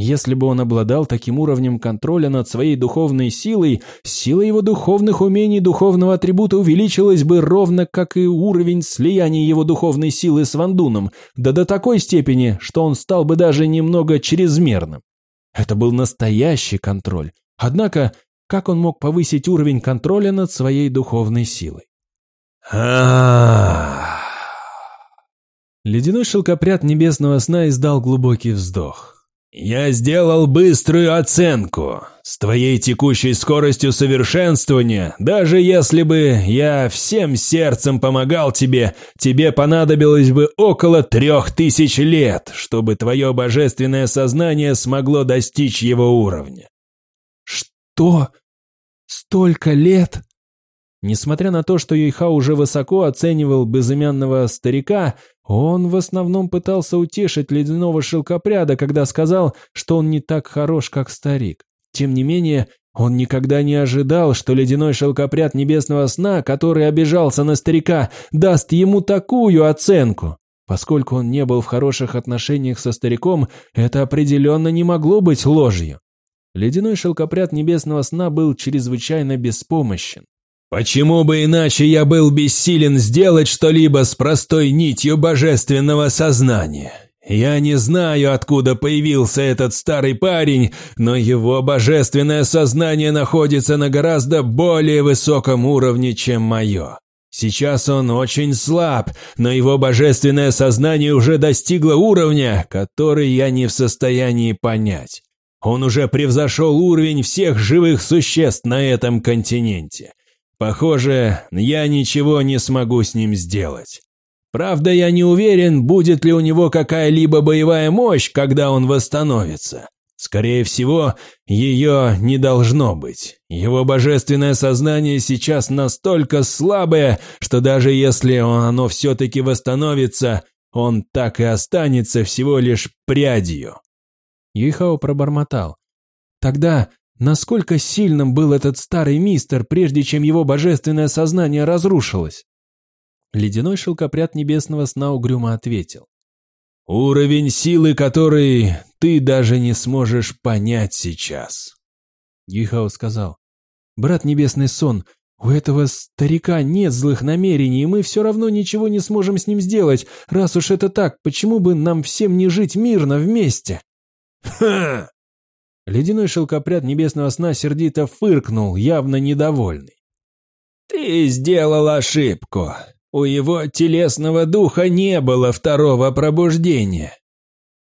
Если бы он обладал таким уровнем контроля над своей духовной силой, сила его духовных умений духовного атрибута увеличилась бы ровно как и уровень слияния его духовной силы с Вандуном, да до такой степени, что он стал бы даже немного чрезмерным. Это был настоящий контроль. Однако, как он мог повысить уровень контроля над своей духовной силой? Ледяной шелкопряд небесного сна издал глубокий вздох. «Я сделал быструю оценку. С твоей текущей скоростью совершенствования, даже если бы я всем сердцем помогал тебе, тебе понадобилось бы около трех тысяч лет, чтобы твое божественное сознание смогло достичь его уровня». «Что? Столько лет?» Несмотря на то, что Юйха уже высоко оценивал безымянного старика, он в основном пытался утешить ледяного шелкопряда, когда сказал, что он не так хорош, как старик. Тем не менее, он никогда не ожидал, что ледяной шелкопряд небесного сна, который обижался на старика, даст ему такую оценку. Поскольку он не был в хороших отношениях со стариком, это определенно не могло быть ложью. Ледяной шелкопряд небесного сна был чрезвычайно беспомощен. Почему бы иначе я был бессилен сделать что-либо с простой нитью божественного сознания? Я не знаю, откуда появился этот старый парень, но его божественное сознание находится на гораздо более высоком уровне, чем мое. Сейчас он очень слаб, но его божественное сознание уже достигло уровня, который я не в состоянии понять. Он уже превзошел уровень всех живых существ на этом континенте. Похоже, я ничего не смогу с ним сделать. Правда, я не уверен, будет ли у него какая-либо боевая мощь, когда он восстановится. Скорее всего, ее не должно быть. Его божественное сознание сейчас настолько слабое, что даже если оно все-таки восстановится, он так и останется всего лишь прядью. Юйхао пробормотал. Тогда Насколько сильным был этот старый мистер, прежде чем его божественное сознание разрушилось? Ледяной шелкопряд небесного сна угрюмо ответил. «Уровень силы, который ты даже не сможешь понять сейчас». Юйхао сказал. «Брат Небесный Сон, у этого старика нет злых намерений, и мы все равно ничего не сможем с ним сделать. Раз уж это так, почему бы нам всем не жить мирно вместе?» «Ха!» Ледяной шелкопряд небесного сна сердито фыркнул, явно недовольный. «Ты сделал ошибку. У его телесного духа не было второго пробуждения».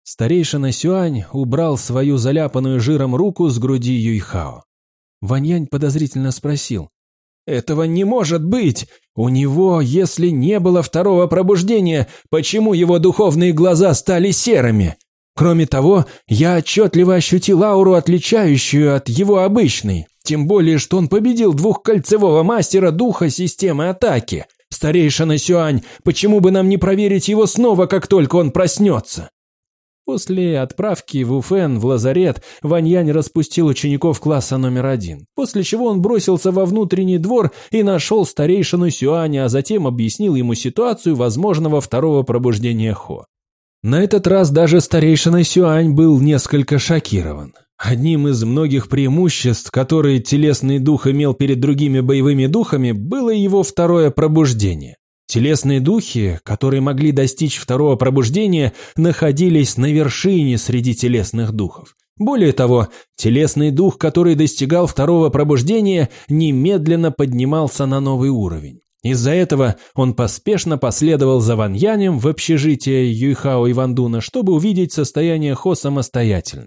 Старейшина Сюань убрал свою заляпанную жиром руку с груди Юйхао. Ваньянь подозрительно спросил. «Этого не может быть! У него, если не было второго пробуждения, почему его духовные глаза стали серыми? Кроме того, я отчетливо ощутил ауру, отличающую от его обычной. Тем более, что он победил двухкольцевого мастера духа системы атаки. Старейшина Сюань, почему бы нам не проверить его снова, как только он проснется? После отправки в Уфен в лазарет Ваньянь распустил учеников класса номер один, после чего он бросился во внутренний двор и нашел старейшину Сюаня, а затем объяснил ему ситуацию возможного второго пробуждения Хо. На этот раз даже старейшина Сюань был несколько шокирован. Одним из многих преимуществ, которые телесный дух имел перед другими боевыми духами, было его второе пробуждение. Телесные духи, которые могли достичь второго пробуждения, находились на вершине среди телесных духов. Более того, телесный дух, который достигал второго пробуждения, немедленно поднимался на новый уровень. Из-за этого он поспешно последовал за Ван Янем в общежитие Юйхао и Вандуна, чтобы увидеть состояние Хо самостоятельно.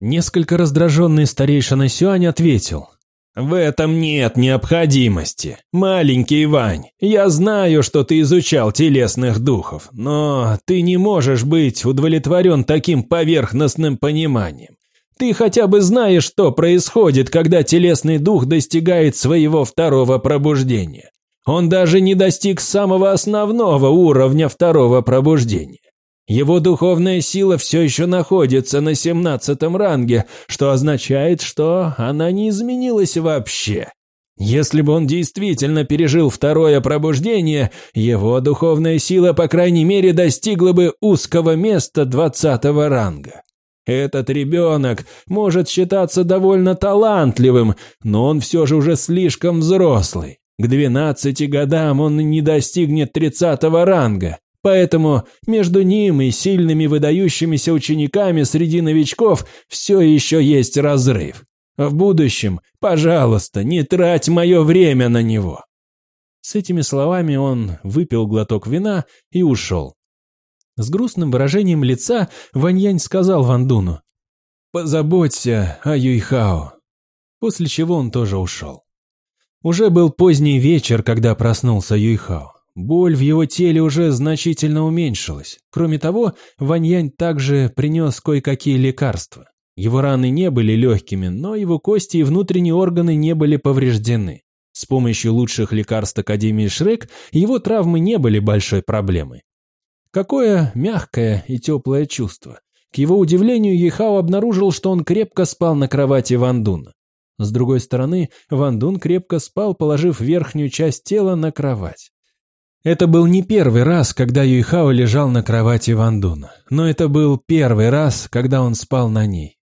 Несколько раздраженный старейшина Сюань ответил. «В этом нет необходимости. Маленький Вань, я знаю, что ты изучал телесных духов, но ты не можешь быть удовлетворен таким поверхностным пониманием. Ты хотя бы знаешь, что происходит, когда телесный дух достигает своего второго пробуждения. Он даже не достиг самого основного уровня второго пробуждения. Его духовная сила все еще находится на семнадцатом ранге, что означает, что она не изменилась вообще. Если бы он действительно пережил второе пробуждение, его духовная сила, по крайней мере, достигла бы узкого места двадцатого ранга. Этот ребенок может считаться довольно талантливым, но он все же уже слишком взрослый. К двенадцати годам он не достигнет тридцатого ранга, поэтому между ним и сильными выдающимися учениками среди новичков все еще есть разрыв. В будущем, пожалуйста, не трать мое время на него». С этими словами он выпил глоток вина и ушел. С грустным выражением лица Ваньянь сказал Вандуну, «Позаботься о Юйхао», после чего он тоже ушел. Уже был поздний вечер, когда проснулся Юйхао. Боль в его теле уже значительно уменьшилась. Кроме того, Ваньянь также принес кое-какие лекарства. Его раны не были легкими, но его кости и внутренние органы не были повреждены. С помощью лучших лекарств Академии Шрек его травмы не были большой проблемой. Какое мягкое и теплое чувство. К его удивлению, Ехао обнаружил, что он крепко спал на кровати Вандуна. С другой стороны, Вандун крепко спал, положив верхнюю часть тела на кровать. Это был не первый раз, когда Юйхао лежал на кровати Вандуна, но это был первый раз, когда он спал на ней.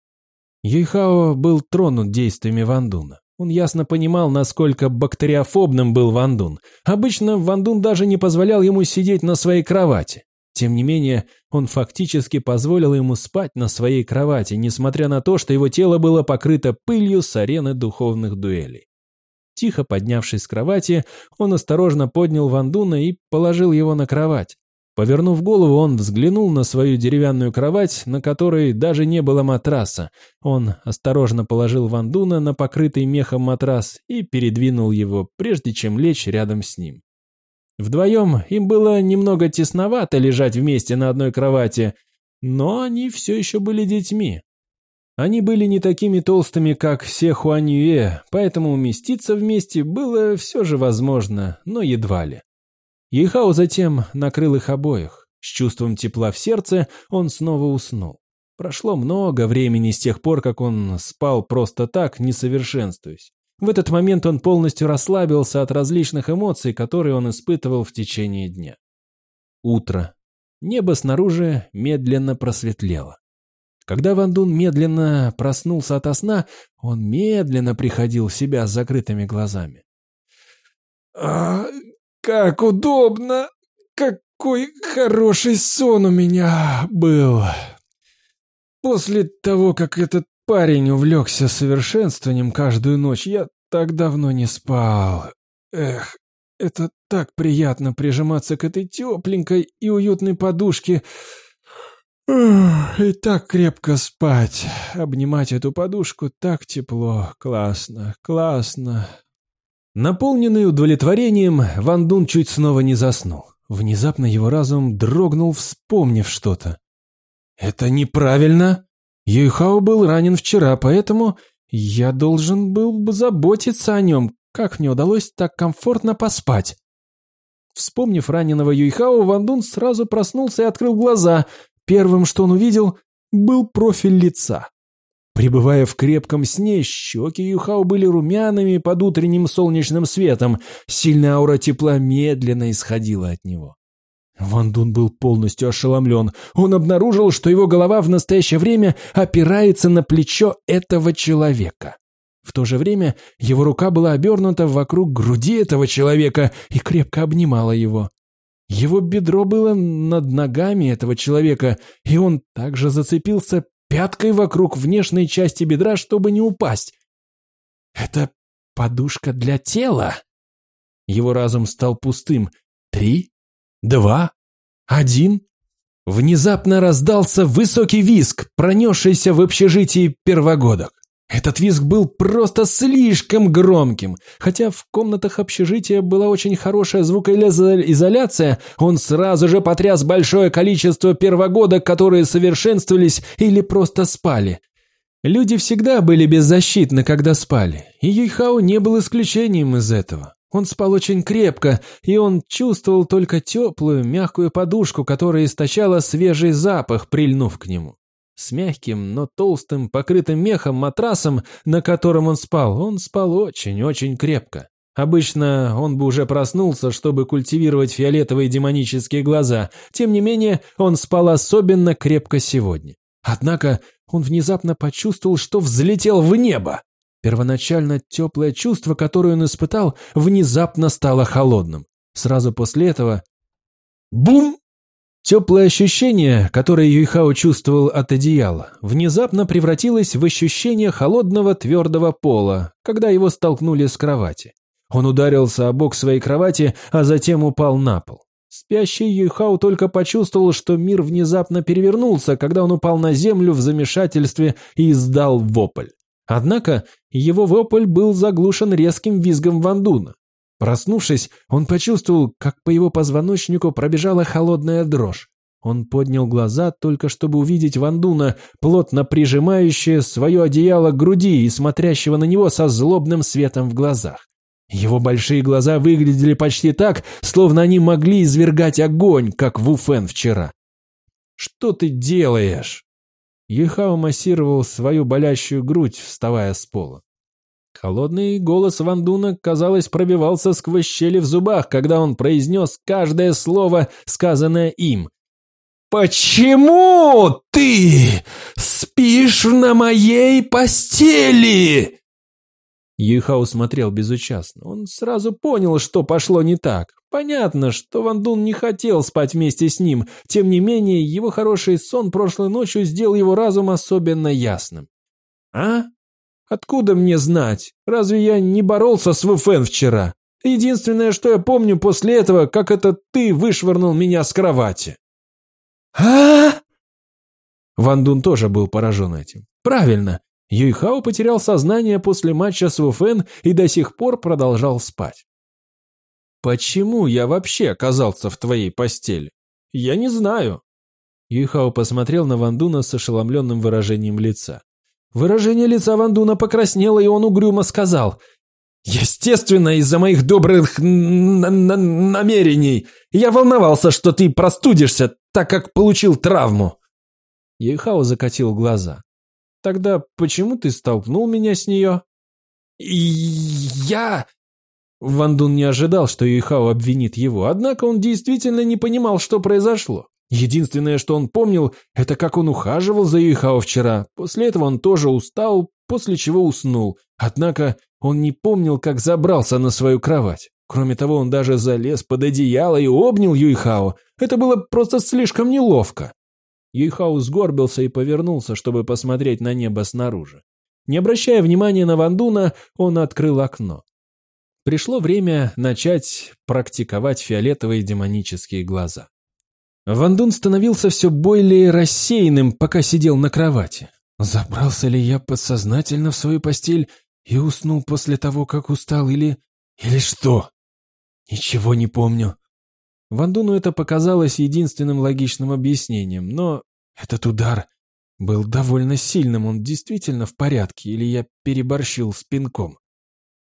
Юйхао был тронут действиями Вандуна. Он ясно понимал, насколько бактериофобным был Вандун. Обычно Вандун даже не позволял ему сидеть на своей кровати. Тем не менее, он фактически позволил ему спать на своей кровати, несмотря на то, что его тело было покрыто пылью с арены духовных дуэлей. Тихо поднявшись с кровати, он осторожно поднял Вандуна и положил его на кровать. Повернув голову, он взглянул на свою деревянную кровать, на которой даже не было матраса. Он осторожно положил Вандуна на покрытый мехом матрас и передвинул его, прежде чем лечь рядом с ним. Вдвоем им было немного тесновато лежать вместе на одной кровати, но они все еще были детьми. Они были не такими толстыми, как Се Хуаньюэ, поэтому уместиться вместе было все же возможно, но едва ли. Ихао затем накрыл их обоих. С чувством тепла в сердце он снова уснул. Прошло много времени с тех пор, как он спал просто так, не совершенствуясь. В этот момент он полностью расслабился от различных эмоций, которые он испытывал в течение дня. Утро. Небо снаружи медленно просветлело. Когда Ван Дун медленно проснулся ото сна, он медленно приходил в себя с закрытыми глазами. «А, как удобно! Какой хороший сон у меня был! После того, как этот парень увлекся совершенствованием каждую ночь, я так давно не спал. Эх, это так приятно прижиматься к этой тепленькой и уютной подушке. И так крепко спать. Обнимать эту подушку так тепло. Классно, классно. Наполненный удовлетворением, Ван Дун чуть снова не заснул. Внезапно его разум дрогнул, вспомнив что-то. «Это неправильно!» Юйхао был ранен вчера, поэтому я должен был бы заботиться о нем. Как мне удалось так комфортно поспать? Вспомнив раненого Юйхао, Ван Дун сразу проснулся и открыл глаза. Первым, что он увидел, был профиль лица. Пребывая в крепком сне, щеки Юхао были румяными под утренним солнечным светом, сильная аура тепла медленно исходила от него. Ван Дун был полностью ошеломлен. Он обнаружил, что его голова в настоящее время опирается на плечо этого человека. В то же время его рука была обернута вокруг груди этого человека и крепко обнимала его. Его бедро было над ногами этого человека, и он также зацепился пяткой вокруг внешней части бедра, чтобы не упасть. Это подушка для тела. Его разум стал пустым. Три, два, один. Внезапно раздался высокий виск, пронесшийся в общежитии первогодок. Этот визг был просто слишком громким. Хотя в комнатах общежития была очень хорошая звукоизоляция, он сразу же потряс большое количество первогодок, которые совершенствовались или просто спали. Люди всегда были беззащитны, когда спали, и Юйхао не был исключением из этого. Он спал очень крепко, и он чувствовал только теплую, мягкую подушку, которая источала свежий запах, прильнув к нему. С мягким, но толстым, покрытым мехом матрасом, на котором он спал, он спал очень-очень крепко. Обычно он бы уже проснулся, чтобы культивировать фиолетовые демонические глаза. Тем не менее, он спал особенно крепко сегодня. Однако он внезапно почувствовал, что взлетел в небо. Первоначально теплое чувство, которое он испытал, внезапно стало холодным. Сразу после этого... Бум! Теплое ощущение, которое Юйхао чувствовал от одеяла, внезапно превратилось в ощущение холодного твердого пола, когда его столкнули с кровати. Он ударился о бок своей кровати, а затем упал на пол. Спящий Юйхао только почувствовал, что мир внезапно перевернулся, когда он упал на землю в замешательстве и издал вопль. Однако его вопль был заглушен резким визгом Вандуна. Проснувшись, он почувствовал, как по его позвоночнику пробежала холодная дрожь. Он поднял глаза, только чтобы увидеть Вандуна, плотно прижимающее свое одеяло к груди и смотрящего на него со злобным светом в глазах. Его большие глаза выглядели почти так, словно они могли извергать огонь, как Вуфен вчера. «Что ты делаешь?» Юхао массировал свою болящую грудь, вставая с пола. Холодный голос Вандуна, казалось, пробивался сквозь щели в зубах, когда он произнес каждое слово, сказанное им. «Почему ты спишь на моей постели?» Юхау смотрел безучастно. Он сразу понял, что пошло не так. Понятно, что Ван Дун не хотел спать вместе с ним. Тем не менее, его хороший сон прошлой ночью сделал его разум особенно ясным. «А? Откуда мне знать? Разве я не боролся с Вуфен вчера? Единственное, что я помню после этого, как это ты вышвырнул меня с кровати». «А?» Ван Дун тоже был поражен этим. «Правильно. Юйхао потерял сознание после матча с Вуфен и до сих пор продолжал спать. «Почему я вообще оказался в твоей постели? Я не знаю». Юйхао посмотрел на Вандуна с ошеломленным выражением лица. Выражение лица Вандуна покраснело, и он угрюмо сказал, «Естественно, из-за моих добрых намерений. Я волновался, что ты простудишься, так как получил травму». Юйхао закатил глаза. Тогда почему ты столкнул меня с нее? Я... Ван Дун не ожидал, что Юйхао обвинит его, однако он действительно не понимал, что произошло. Единственное, что он помнил, это как он ухаживал за Юйхао вчера. После этого он тоже устал, после чего уснул. Однако он не помнил, как забрался на свою кровать. Кроме того, он даже залез под одеяло и обнял Юйхао. Это было просто слишком неловко. Юйхау сгорбился и повернулся, чтобы посмотреть на небо снаружи. Не обращая внимания на Вандуна, он открыл окно. Пришло время начать практиковать фиолетовые демонические глаза. Вандун становился все более рассеянным, пока сидел на кровати. Забрался ли я подсознательно в свою постель и уснул после того, как устал, или... или что? Ничего не помню. Вандуну это показалось единственным логичным объяснением, но этот удар был довольно сильным, он действительно в порядке, или я переборщил с пинком.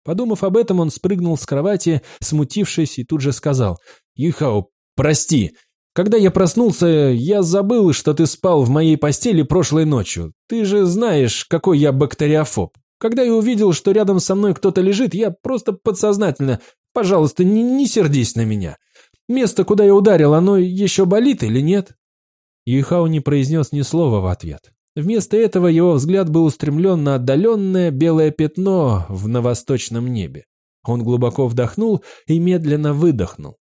Подумав об этом, он спрыгнул с кровати, смутившись, и тут же сказал, «Юхао, прости, когда я проснулся, я забыл, что ты спал в моей постели прошлой ночью. Ты же знаешь, какой я бактериофоб. Когда я увидел, что рядом со мной кто-то лежит, я просто подсознательно, пожалуйста, не, не сердись на меня. Место, куда я ударил, оно еще болит или нет?» Юйхао не произнес ни слова в ответ. Вместо этого его взгляд был устремлен на отдаленное белое пятно в на восточном небе. Он глубоко вдохнул и медленно выдохнул.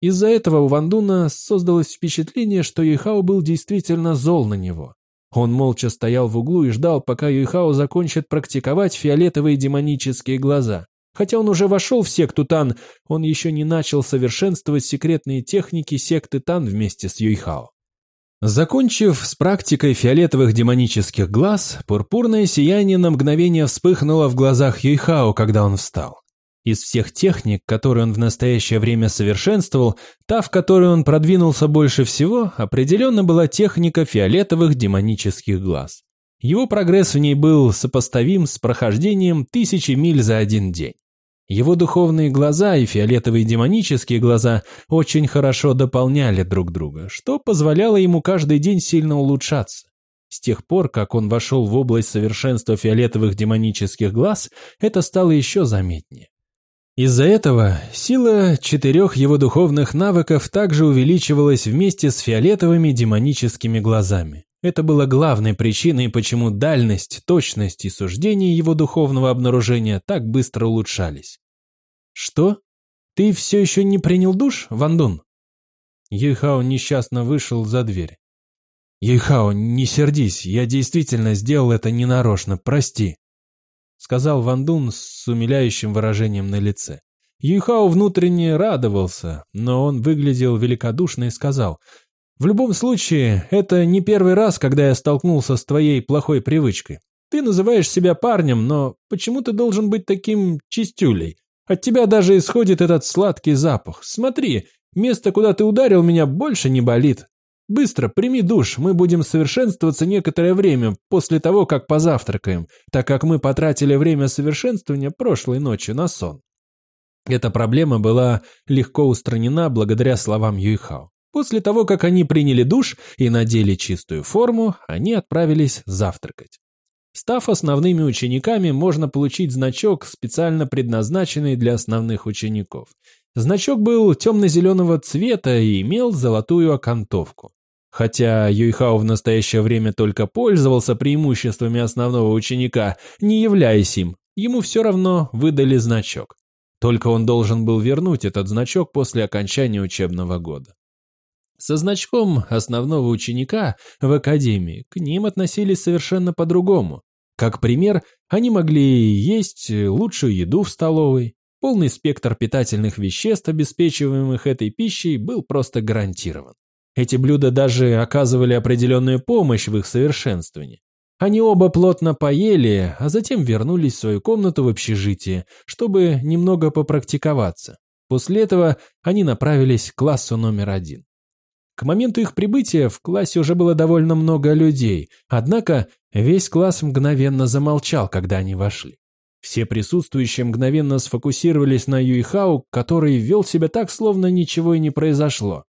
Из-за этого у Вандуна создалось впечатление, что Юйхао был действительно зол на него. Он молча стоял в углу и ждал, пока Юйхао закончит практиковать фиолетовые демонические глаза. Хотя он уже вошел в секту Тан, он еще не начал совершенствовать секретные техники секты Тан вместе с Юйхао. Закончив с практикой фиолетовых демонических глаз, пурпурное сияние на мгновение вспыхнуло в глазах Юйхао, когда он встал. Из всех техник, которые он в настоящее время совершенствовал, та, в которой он продвинулся больше всего, определенно была техника фиолетовых демонических глаз. Его прогресс в ней был сопоставим с прохождением тысячи миль за один день. Его духовные глаза и фиолетовые демонические глаза очень хорошо дополняли друг друга, что позволяло ему каждый день сильно улучшаться. С тех пор, как он вошел в область совершенства фиолетовых демонических глаз, это стало еще заметнее. Из-за этого сила четырех его духовных навыков также увеличивалась вместе с фиолетовыми демоническими глазами. Это было главной причиной, почему дальность, точность и суждение его духовного обнаружения так быстро улучшались. «Что? Ты все еще не принял душ, Вандун?» Юйхао несчастно вышел за дверь. «Юйхао, не сердись, я действительно сделал это ненарочно, прости», сказал Вандун с умиляющим выражением на лице. Юйхао внутренне радовался, но он выглядел великодушно и сказал, «В любом случае, это не первый раз, когда я столкнулся с твоей плохой привычкой. Ты называешь себя парнем, но почему ты должен быть таким чистюлей? От тебя даже исходит этот сладкий запах. Смотри, место, куда ты ударил меня, больше не болит. Быстро прими душ, мы будем совершенствоваться некоторое время после того, как позавтракаем, так как мы потратили время совершенствования прошлой ночью на сон. Эта проблема была легко устранена благодаря словам Юйхао. После того, как они приняли душ и надели чистую форму, они отправились завтракать. Став основными учениками, можно получить значок, специально предназначенный для основных учеников. Значок был темно-зеленого цвета и имел золотую окантовку. Хотя Юйхао в настоящее время только пользовался преимуществами основного ученика, не являясь им, ему все равно выдали значок. Только он должен был вернуть этот значок после окончания учебного года. Со значком основного ученика в академии к ним относились совершенно по-другому. Как пример, они могли есть лучшую еду в столовой. Полный спектр питательных веществ, обеспечиваемых этой пищей, был просто гарантирован. Эти блюда даже оказывали определенную помощь в их совершенствовании. Они оба плотно поели, а затем вернулись в свою комнату в общежитие, чтобы немного попрактиковаться. После этого они направились к классу номер один. К моменту их прибытия в классе уже было довольно много людей, однако весь класс мгновенно замолчал, когда они вошли. Все присутствующие мгновенно сфокусировались на Юйхау, который вел себя так, словно ничего и не произошло.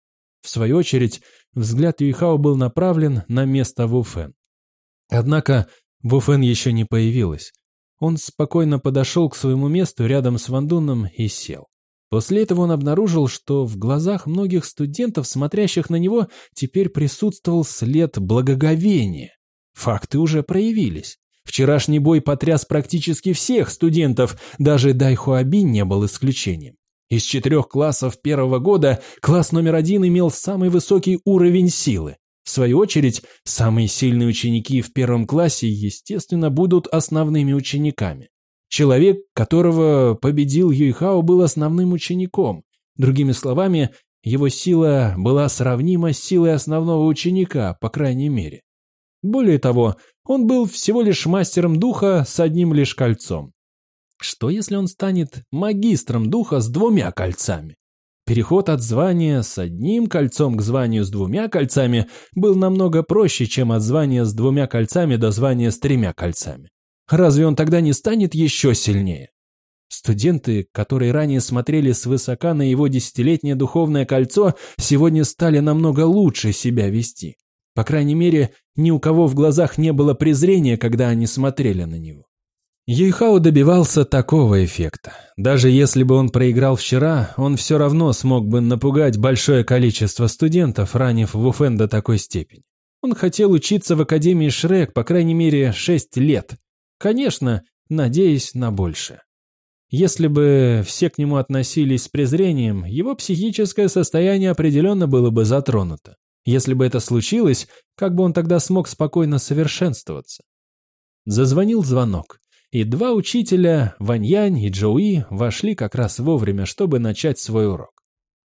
В свою очередь, взгляд Юйхао был направлен на место Вуфен. Однако Вуфен еще не появилась. Он спокойно подошел к своему месту рядом с Вандуном и сел. После этого он обнаружил, что в глазах многих студентов, смотрящих на него, теперь присутствовал след благоговения. Факты уже проявились. Вчерашний бой потряс практически всех студентов, даже Дайхуабин не был исключением. Из четырех классов первого года класс номер один имел самый высокий уровень силы. В свою очередь, самые сильные ученики в первом классе, естественно, будут основными учениками. Человек, которого победил Юйхао, был основным учеником. Другими словами, его сила была сравнима с силой основного ученика, по крайней мере. Более того, он был всего лишь мастером духа с одним лишь кольцом. Что если он станет магистром духа с двумя кольцами? Переход от звания с одним кольцом к званию с двумя кольцами был намного проще, чем от звания с двумя кольцами до звания с тремя кольцами. Разве он тогда не станет еще сильнее? Студенты, которые ранее смотрели свысока на его десятилетнее духовное кольцо, сегодня стали намного лучше себя вести. По крайней мере, ни у кого в глазах не было презрения, когда они смотрели на него. Юйхао добивался такого эффекта. Даже если бы он проиграл вчера, он все равно смог бы напугать большое количество студентов, ранив Вуфен до такой степени. Он хотел учиться в Академии Шрек, по крайней мере, 6 лет, Конечно, надеясь на большее. Если бы все к нему относились с презрением, его психическое состояние определенно было бы затронуто. Если бы это случилось, как бы он тогда смог спокойно совершенствоваться? Зазвонил звонок, и два учителя, Ваньянь и Джоуи, вошли как раз вовремя, чтобы начать свой урок.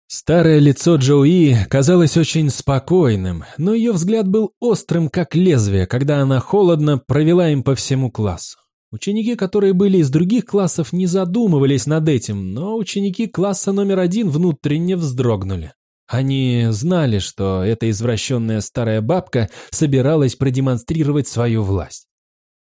Старое лицо Джоуи казалось очень спокойным, но ее взгляд был острым, как лезвие, когда она холодно провела им по всему классу. Ученики, которые были из других классов, не задумывались над этим, но ученики класса номер один внутренне вздрогнули. Они знали, что эта извращенная старая бабка собиралась продемонстрировать свою власть.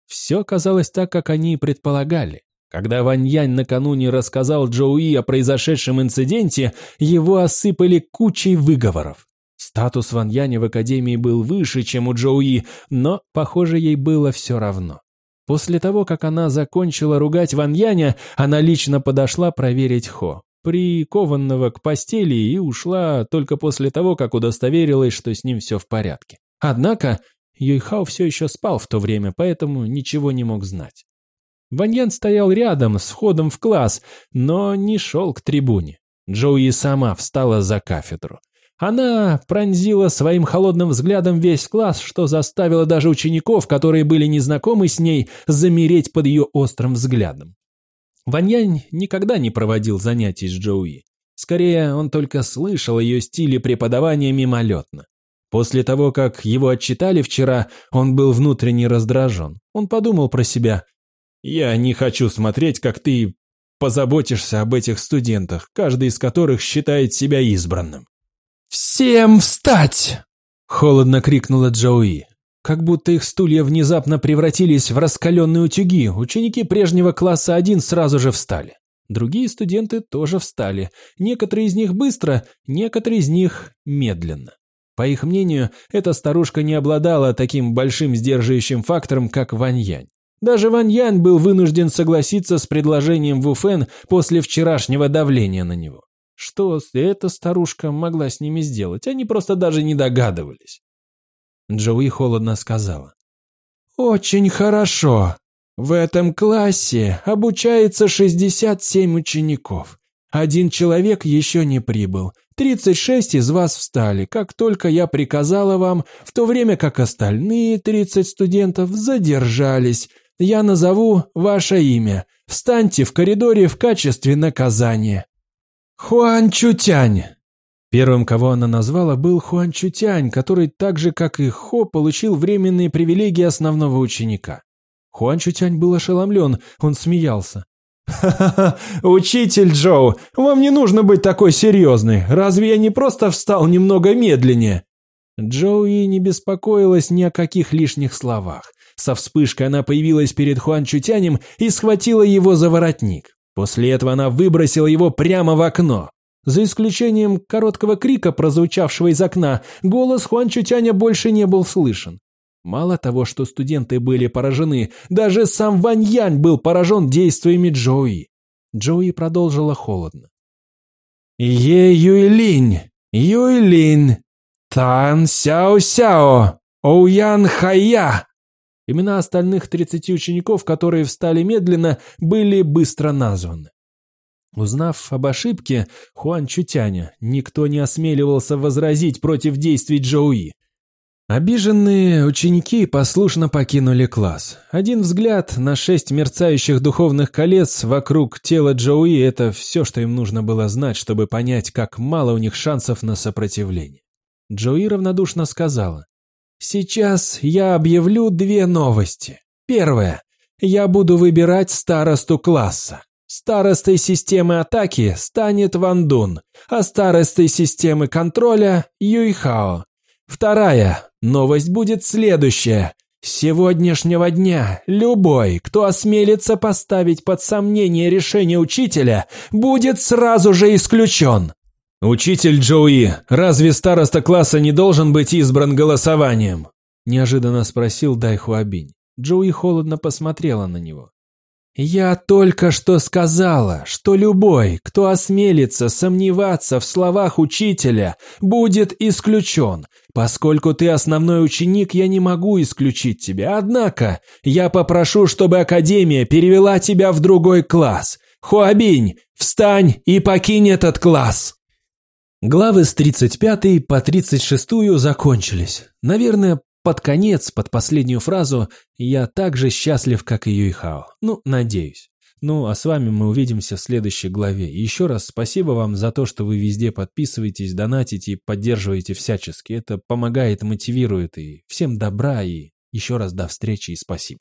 Все казалось так, как они предполагали. Когда Вань Янь накануне рассказал Джоуи о произошедшем инциденте, его осыпали кучей выговоров. Статус Ван Яня в Академии был выше, чем у Джоуи, но, похоже, ей было все равно. После того, как она закончила ругать Ван Яня, она лично подошла проверить Хо, прикованного к постели, и ушла только после того, как удостоверилась, что с ним все в порядке. Однако Юйхао все еще спал в то время, поэтому ничего не мог знать. Ваньян стоял рядом с входом в класс, но не шел к трибуне. Джоуи сама встала за кафедру. Она пронзила своим холодным взглядом весь класс, что заставило даже учеников, которые были незнакомы с ней, замереть под ее острым взглядом. Ваньянь никогда не проводил занятий с Джоуи. Скорее, он только слышал ее стиле преподавания мимолетно. После того, как его отчитали вчера, он был внутренне раздражен. Он подумал про себя, я не хочу смотреть, как ты позаботишься об этих студентах, каждый из которых считает себя избранным. «Всем встать!» – холодно крикнула Джоуи. Как будто их стулья внезапно превратились в раскаленные утюги, ученики прежнего класса 1 сразу же встали. Другие студенты тоже встали. Некоторые из них быстро, некоторые из них медленно. По их мнению, эта старушка не обладала таким большим сдерживающим фактором, как Вань Янь. Даже Ван Ян был вынужден согласиться с предложением Ву Фэн после вчерашнего давления на него. Что эта старушка могла с ними сделать, они просто даже не догадывались. Джоуи холодно сказала. «Очень хорошо. В этом классе обучается 67 учеников. Один человек еще не прибыл. 36 из вас встали, как только я приказала вам, в то время как остальные 30 студентов задержались. Я назову ваше имя. Встаньте в коридоре в качестве наказания. Хуан Чутянь. Первым, кого она назвала, был Хуан Чутянь, который так же, как и Хо, получил временные привилегии основного ученика. Хуан Чутянь был ошеломлен, он смеялся. «Ха-ха-ха, учитель Джоу, вам не нужно быть такой серьезной. Разве я не просто встал немного медленнее?» Джоуи не беспокоилась ни о каких лишних словах. Со вспышкой она появилась перед Хуан Чутянем и схватила его за воротник. После этого она выбросила его прямо в окно. За исключением короткого крика, прозвучавшего из окна, голос Хуан Чутяня больше не был слышен. Мало того, что студенты были поражены, даже сам Вань Янь был поражен действиями Джоуи. Джоуи продолжила холодно. «Е Юйлинь, Юйлинь, Тан Сяо Сяо, Оуян Хая, Имена остальных 30 учеников, которые встали медленно, были быстро названы. Узнав об ошибке Хуан Чутяня, никто не осмеливался возразить против действий Джоуи. Обиженные ученики послушно покинули класс. Один взгляд на шесть мерцающих духовных колец вокруг тела Джоуи – это все, что им нужно было знать, чтобы понять, как мало у них шансов на сопротивление. Джоуи равнодушно сказала, Сейчас я объявлю две новости. Первое. Я буду выбирать старосту класса. Старостой системы атаки станет Ван Дун, а старостой системы контроля – Юйхао. Вторая. Новость будет следующая. С сегодняшнего дня любой, кто осмелится поставить под сомнение решение учителя, будет сразу же исключен. «Учитель Джоуи, разве староста класса не должен быть избран голосованием?» Неожиданно спросил Дайхуабинь. Джоуи холодно посмотрела на него. «Я только что сказала, что любой, кто осмелится сомневаться в словах учителя, будет исключен. Поскольку ты основной ученик, я не могу исключить тебя. Однако, я попрошу, чтобы Академия перевела тебя в другой класс. Хуабинь, встань и покинь этот класс!» Главы с 35 по 36 закончились. Наверное, под конец, под последнюю фразу, я так же счастлив, как и Юйхао. Ну, надеюсь. Ну, а с вами мы увидимся в следующей главе. еще раз спасибо вам за то, что вы везде подписываетесь, донатите и поддерживаете всячески. Это помогает, мотивирует и всем добра и еще раз до встречи и спасибо.